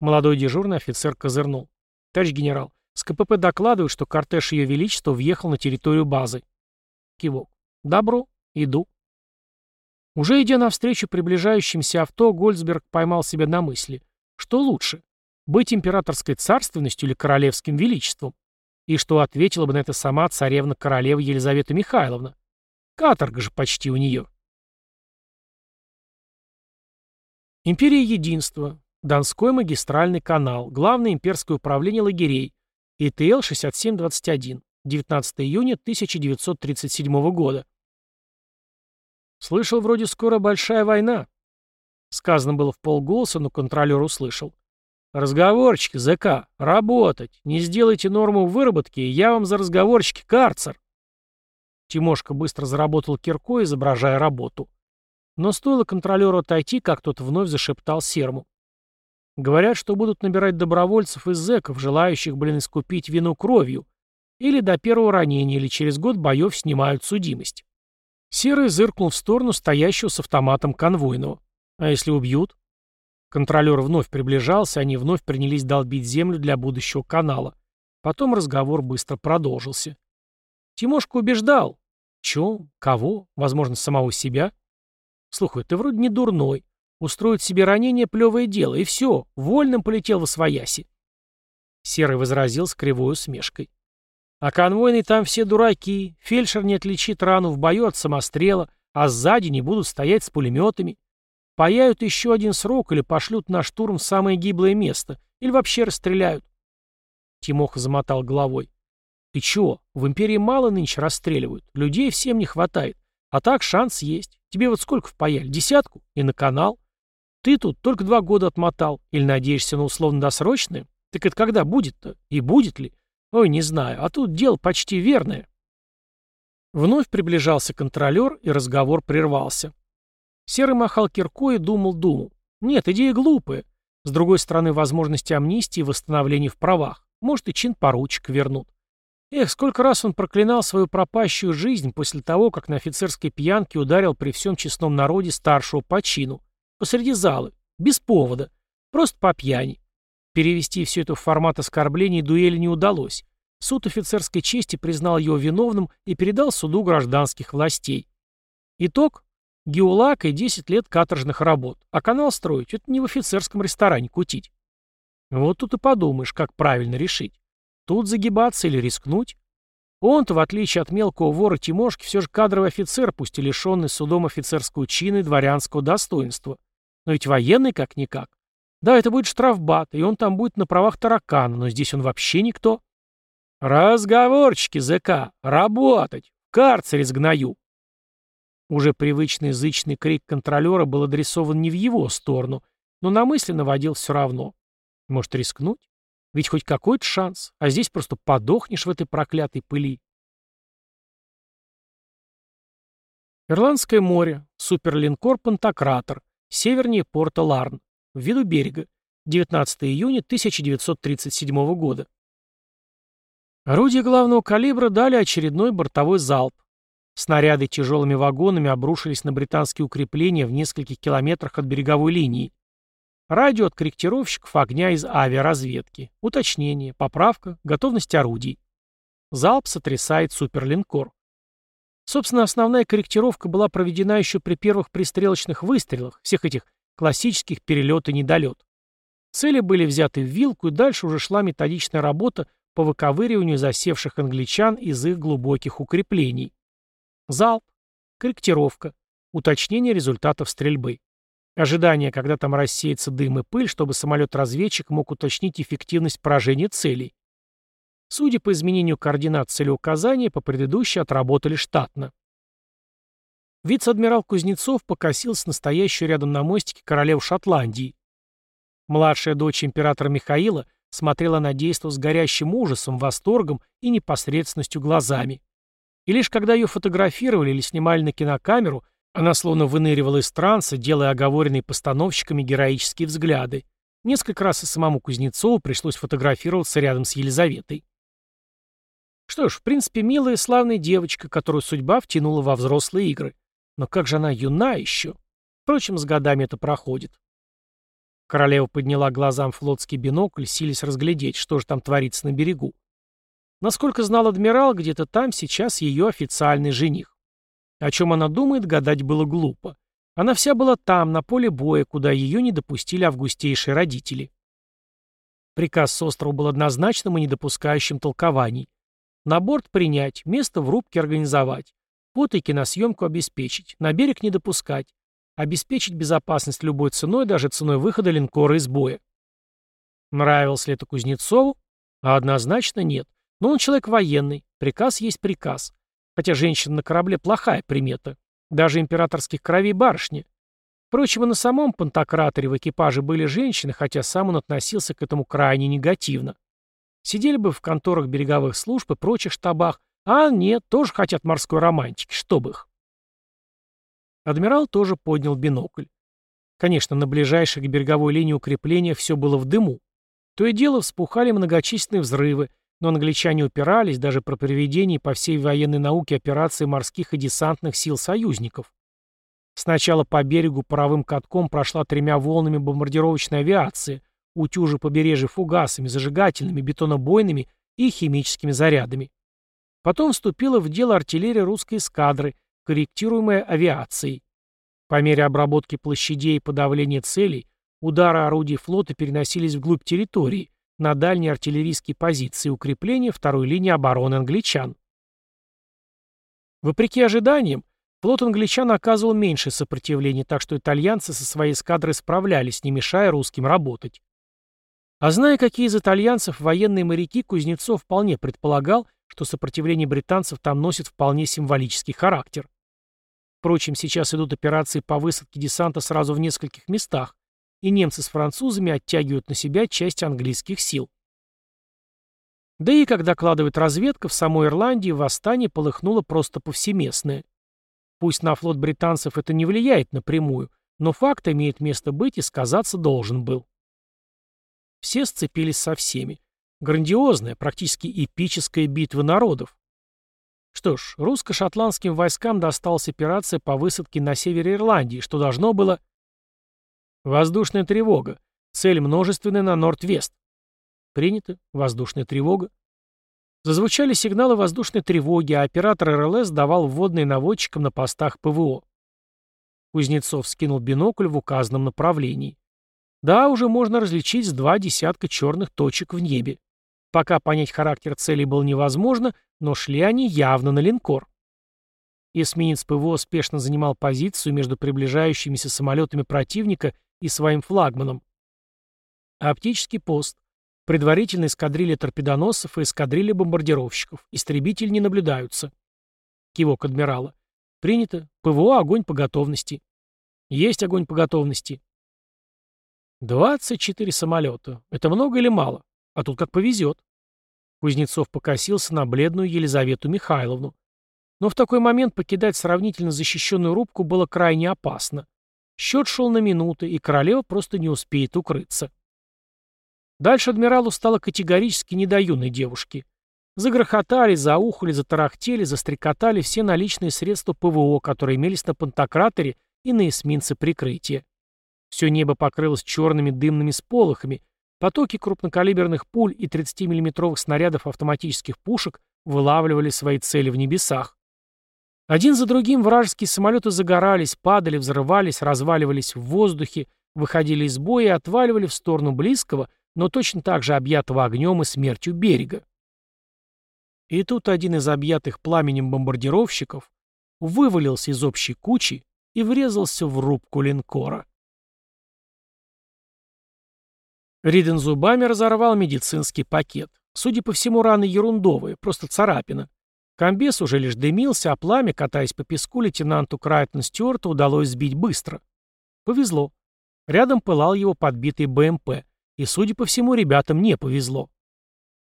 Молодой дежурный офицер козырнул. «Товарищ генерал, с КПП докладывают, что кортеж Ее Величества въехал на территорию базы». Кивок. «Добро. Иду». Уже идя навстречу приближающимся авто, Гольцберг поймал себя на мысли. Что лучше? Быть императорской царственностью или королевским величеством? И что ответила бы на это сама царевна-королева Елизавета Михайловна? Каторга же почти у нее. Империя Единства. Донской магистральный канал. Главное имперское управление лагерей. ИТЛ-6721. 19 июня 1937 года. Слышал, вроде скоро большая война. Сказано было в полголоса, но контролер услышал. «Разговорчик, ЗК, работать. Не сделайте норму выработки, я вам за разговорчики карцер». Тимошка быстро заработал киркой, изображая работу. Но стоило контролеру отойти, как тот вновь зашептал серму. Говорят, что будут набирать добровольцев из зэков, желающих, блин, искупить вину кровью. Или до первого ранения, или через год боев снимают судимость. Серый зыркнул в сторону стоящего с автоматом конвойного. А если убьют? Контролер вновь приближался, они вновь принялись долбить землю для будущего канала. Потом разговор быстро продолжился. Тимошка убеждал. Че? Кого? Возможно, самого себя? Слухай, ты вроде не дурной. Устроить себе ранение — плевое дело, и все, вольным полетел во свояси. Серый возразил с кривой усмешкой. А конвойные там все дураки, фельдшер не отличит рану в бою от самострела, а сзади не будут стоять с пулеметами. впаяют еще один срок или пошлют на штурм в самое гиблое место, или вообще расстреляют. Тимоха замотал головой. Ты чего? В империи мало нынче расстреливают. Людей всем не хватает. А так шанс есть. Тебе вот сколько впаяли? Десятку? И на канал? Ты тут только два года отмотал. Или надеешься на условно-досрочное? Так это когда будет-то? И будет ли? Ой, не знаю. А тут дело почти верное. Вновь приближался контролер, и разговор прервался. Серый махал киркой и думал-думал. Нет, идея глупая. С другой стороны, возможности амнистии и восстановления в правах. Может, и чин поручик вернут. Эх, сколько раз он проклинал свою пропащую жизнь после того, как на офицерской пьянке ударил при всем честном народе старшего по чину. Посреди залы. Без повода. Просто по пьяни. Перевести все это в формат оскорблений дуэли не удалось. Суд офицерской чести признал его виновным и передал суду гражданских властей. Итог – геолак и 10 лет каторжных работ. А канал строить – это не в офицерском ресторане кутить. Вот тут и подумаешь, как правильно решить. Тут загибаться или рискнуть? Он-то, в отличие от мелкого вора Тимошки, все же кадровый офицер, пусть и лишенный судом офицерского чина и дворянского достоинства. Но ведь военный как-никак. Да, это будет штрафбат, и он там будет на правах таракана, но здесь он вообще никто. «Разговорчики, ЗК! Работать! В карцере сгною!» Уже привычный зычный крик контролера был адресован не в его сторону, но на мысли наводил все равно. Может, рискнуть? Ведь хоть какой-то шанс, а здесь просто подохнешь в этой проклятой пыли. Ирландское море, суперлинкор «Пантократор», севернее порта Ларн, в виду берега, 19 июня 1937 года. Орудия главного калибра дали очередной бортовой залп. Снаряды тяжелыми вагонами обрушились на британские укрепления в нескольких километрах от береговой линии. Радио от корректировщиков огня из авиаразведки. Уточнение, поправка, готовность орудий. Залп сотрясает суперлинкор. Собственно, основная корректировка была проведена еще при первых пристрелочных выстрелах, всех этих классических перелет и недолет. Цели были взяты в вилку, и дальше уже шла методичная работа по выковыриванию засевших англичан из их глубоких укреплений. Залп, корректировка, уточнение результатов стрельбы. Ожидание, когда там рассеется дым и пыль, чтобы самолет-разведчик мог уточнить эффективность поражения целей. Судя по изменению координат целеуказания, по предыдущей отработали штатно. Вице-адмирал Кузнецов покосился настоящую рядом на мостике королеву Шотландии. Младшая дочь императора Михаила – смотрела на действо с горящим ужасом, восторгом и непосредственностью глазами. И лишь когда ее фотографировали или снимали на кинокамеру, она словно выныривала из транса, делая оговоренные постановщиками героические взгляды. Несколько раз и самому Кузнецову пришлось фотографироваться рядом с Елизаветой. Что ж, в принципе, милая и славная девочка, которую судьба втянула во взрослые игры. Но как же она юна еще? Впрочем, с годами это проходит. Королева подняла глазам флотский бинокль, сились разглядеть, что же там творится на берегу. Насколько знал адмирал, где-то там сейчас ее официальный жених. О чем она думает, гадать было глупо. Она вся была там, на поле боя, куда ее не допустили августейшие родители. Приказ с острова был однозначным и не допускающим толкований. На борт принять, место в рубке организовать, фото и киносъемку обеспечить, на берег не допускать, обеспечить безопасность любой ценой, даже ценой выхода линкора из боя. Нравилось ли это Кузнецову? А однозначно нет. Но он человек военный, приказ есть приказ. Хотя женщина на корабле плохая примета. Даже императорских кровей барышни. Впрочем, и на самом Пантократоре в экипаже были женщины, хотя сам он относился к этому крайне негативно. Сидели бы в конторах береговых служб и прочих штабах, а нет, тоже хотят морской романтики, чтобы их. Адмирал тоже поднял бинокль. Конечно, на ближайшей к береговой линии укрепления все было в дыму. То и дело вспухали многочисленные взрывы, но англичане упирались даже про проведение по всей военной науке операций морских и десантных сил союзников. Сначала по берегу паровым катком прошла тремя волнами бомбардировочной авиации, утюжи побережья фугасами, зажигательными, бетонобойными и химическими зарядами. Потом вступила в дело артиллерия русской эскадры, корректируемая авиацией. По мере обработки площадей и подавления целей, удары орудий флота переносились вглубь территории, на дальние артиллерийские позиции укрепления второй линии обороны англичан. Вопреки ожиданиям, Флот англичан оказывал меньшее сопротивление, так что итальянцы со своей эскадрой справлялись, не мешая русским работать. А зная, какие из итальянцев военные моряки, Кузнецов вполне предполагал, что сопротивление британцев там носит вполне символический характер. Впрочем, сейчас идут операции по высадке десанта сразу в нескольких местах, и немцы с французами оттягивают на себя часть английских сил. Да и, как докладывает разведка, в самой Ирландии восстание полыхнуло просто повсеместное. Пусть на флот британцев это не влияет напрямую, но факт имеет место быть и сказаться должен был. Все сцепились со всеми. Грандиозная, практически эпическая битва народов. Что ж, русско-шотландским войскам досталась операция по высадке на севере Ирландии, что должно было... Воздушная тревога. Цель множественная на Норд-Вест. Принято. Воздушная тревога. Зазвучали сигналы воздушной тревоги, а оператор РЛС давал вводные наводчикам на постах ПВО. Кузнецов скинул бинокль в указанном направлении. Да, уже можно различить два десятка черных точек в небе. Пока понять характер целей было невозможно, но шли они явно на линкор. Эсминец ПВО спешно занимал позицию между приближающимися самолетами противника и своим флагманом. Оптический пост. Предварительная эскадрилья торпедоносцев и эскадрилья бомбардировщиков. Истребители не наблюдаются. Кивок адмирала. Принято. ПВО огонь по готовности. Есть огонь по готовности. 24 самолета. Это много или мало? А тут как повезет. Кузнецов покосился на бледную Елизавету Михайловну. Но в такой момент покидать сравнительно защищенную рубку было крайне опасно. Счет шел на минуты, и королева просто не успеет укрыться. Дальше адмиралу стало категорически не до юной девушки. Загрохотали, заухали, затарахтели, застрекотали все наличные средства ПВО, которые имелись на Пантократоре и на эсминце прикрытия. Все небо покрылось черными дымными сполохами, потоки крупнокалиберных пуль и 30-миллиметровых снарядов автоматических пушек вылавливали свои цели в небесах. Один за другим вражеские самолеты загорались, падали, взрывались, разваливались в воздухе, выходили из боя и отваливали в сторону близкого, но точно так же объятого огнем и смертью берега. И тут один из объятых пламенем бомбардировщиков вывалился из общей кучи и врезался в рубку линкора. Риден зубами разорвал медицинский пакет. Судя по всему, раны ерундовые, просто царапина. Комбес уже лишь дымился, а пламя, катаясь по песку, лейтенанту Крайтон Стюарту удалось сбить быстро. Повезло. Рядом пылал его подбитый БМП, и, судя по всему, ребятам не повезло.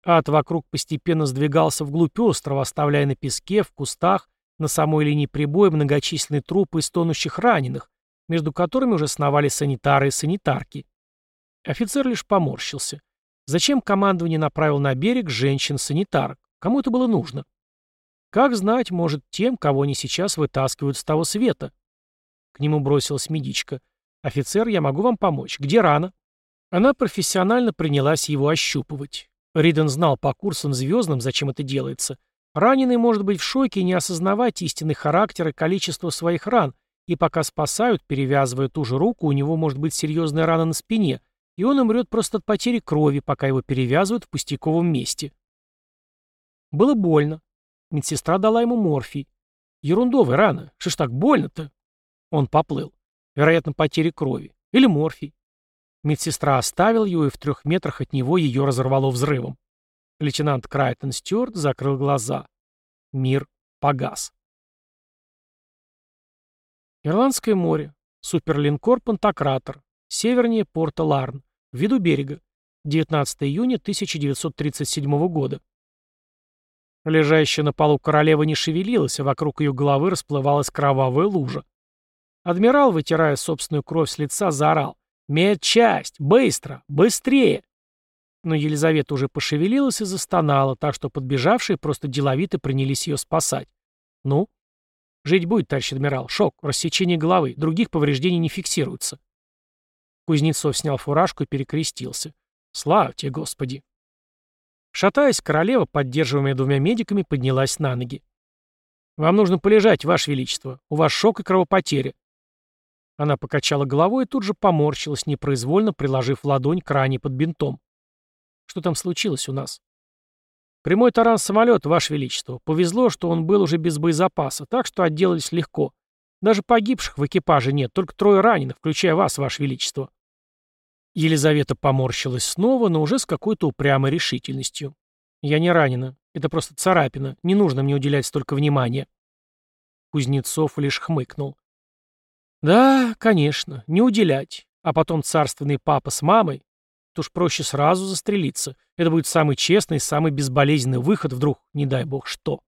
Ад вокруг постепенно сдвигался вглубь острова, оставляя на песке, в кустах, на самой линии прибоя многочисленные трупы из тонущих раненых, между которыми уже сновали санитары и санитарки. Офицер лишь поморщился. Зачем командование направил на берег женщин-санитарок? Кому это было нужно? Как знать, может, тем, кого они сейчас вытаскивают с того света? К нему бросилась медичка. «Офицер, я могу вам помочь. Где рана?» Она профессионально принялась его ощупывать. Риден знал по курсам звездным, зачем это делается. Раненый может быть в шоке и не осознавать истинный характер и количество своих ран, и пока спасают, перевязывая ту же руку, у него может быть серьезная рана на спине – и он умрет просто от потери крови, пока его перевязывают в пустяковом месте. Было больно. Медсестра дала ему морфий. Ерундовая рана. Что ж так больно-то? Он поплыл. Вероятно, потери крови. Или морфий. Медсестра оставила его, и в трех метрах от него ее разорвало взрывом. Лейтенант Крайтон Стюарт закрыл глаза. Мир погас. Ирландское море. Суперлинкор «Пантократор». Севернее порта Ларн. В виду берега. 19 июня 1937 года. Лежащая на полу королева не шевелилась, а вокруг ее головы расплывалась кровавая лужа. Адмирал, вытирая собственную кровь с лица, заорал. «Медчасть! Быстро! Быстрее!» Но Елизавета уже пошевелилась и застонала, так что подбежавшие просто деловито принялись ее спасать. «Ну?» «Жить будет, товарищ адмирал. Шок, рассечение головы. Других повреждений не фиксируется». Кузнецов снял фуражку и перекрестился. «Слава тебе, Господи!» Шатаясь, королева, поддерживаемая двумя медиками, поднялась на ноги. «Вам нужно полежать, Ваше Величество. У вас шок и кровопотеря». Она покачала головой и тут же поморщилась, непроизвольно приложив ладонь к ране под бинтом. «Что там случилось у нас?» «Прямой таран самолет, Ваше Величество. Повезло, что он был уже без боезапаса, так что отделались легко. Даже погибших в экипаже нет, только трое раненых, включая вас, ваше величество». Елизавета поморщилась снова, но уже с какой-то упрямой решительностью. «Я не ранена. Это просто царапина. Не нужно мне уделять столько внимания». Кузнецов лишь хмыкнул. «Да, конечно, не уделять. А потом царственный папа с мамой. То уж проще сразу застрелиться. Это будет самый честный, самый безболезненный выход вдруг, не дай бог, что».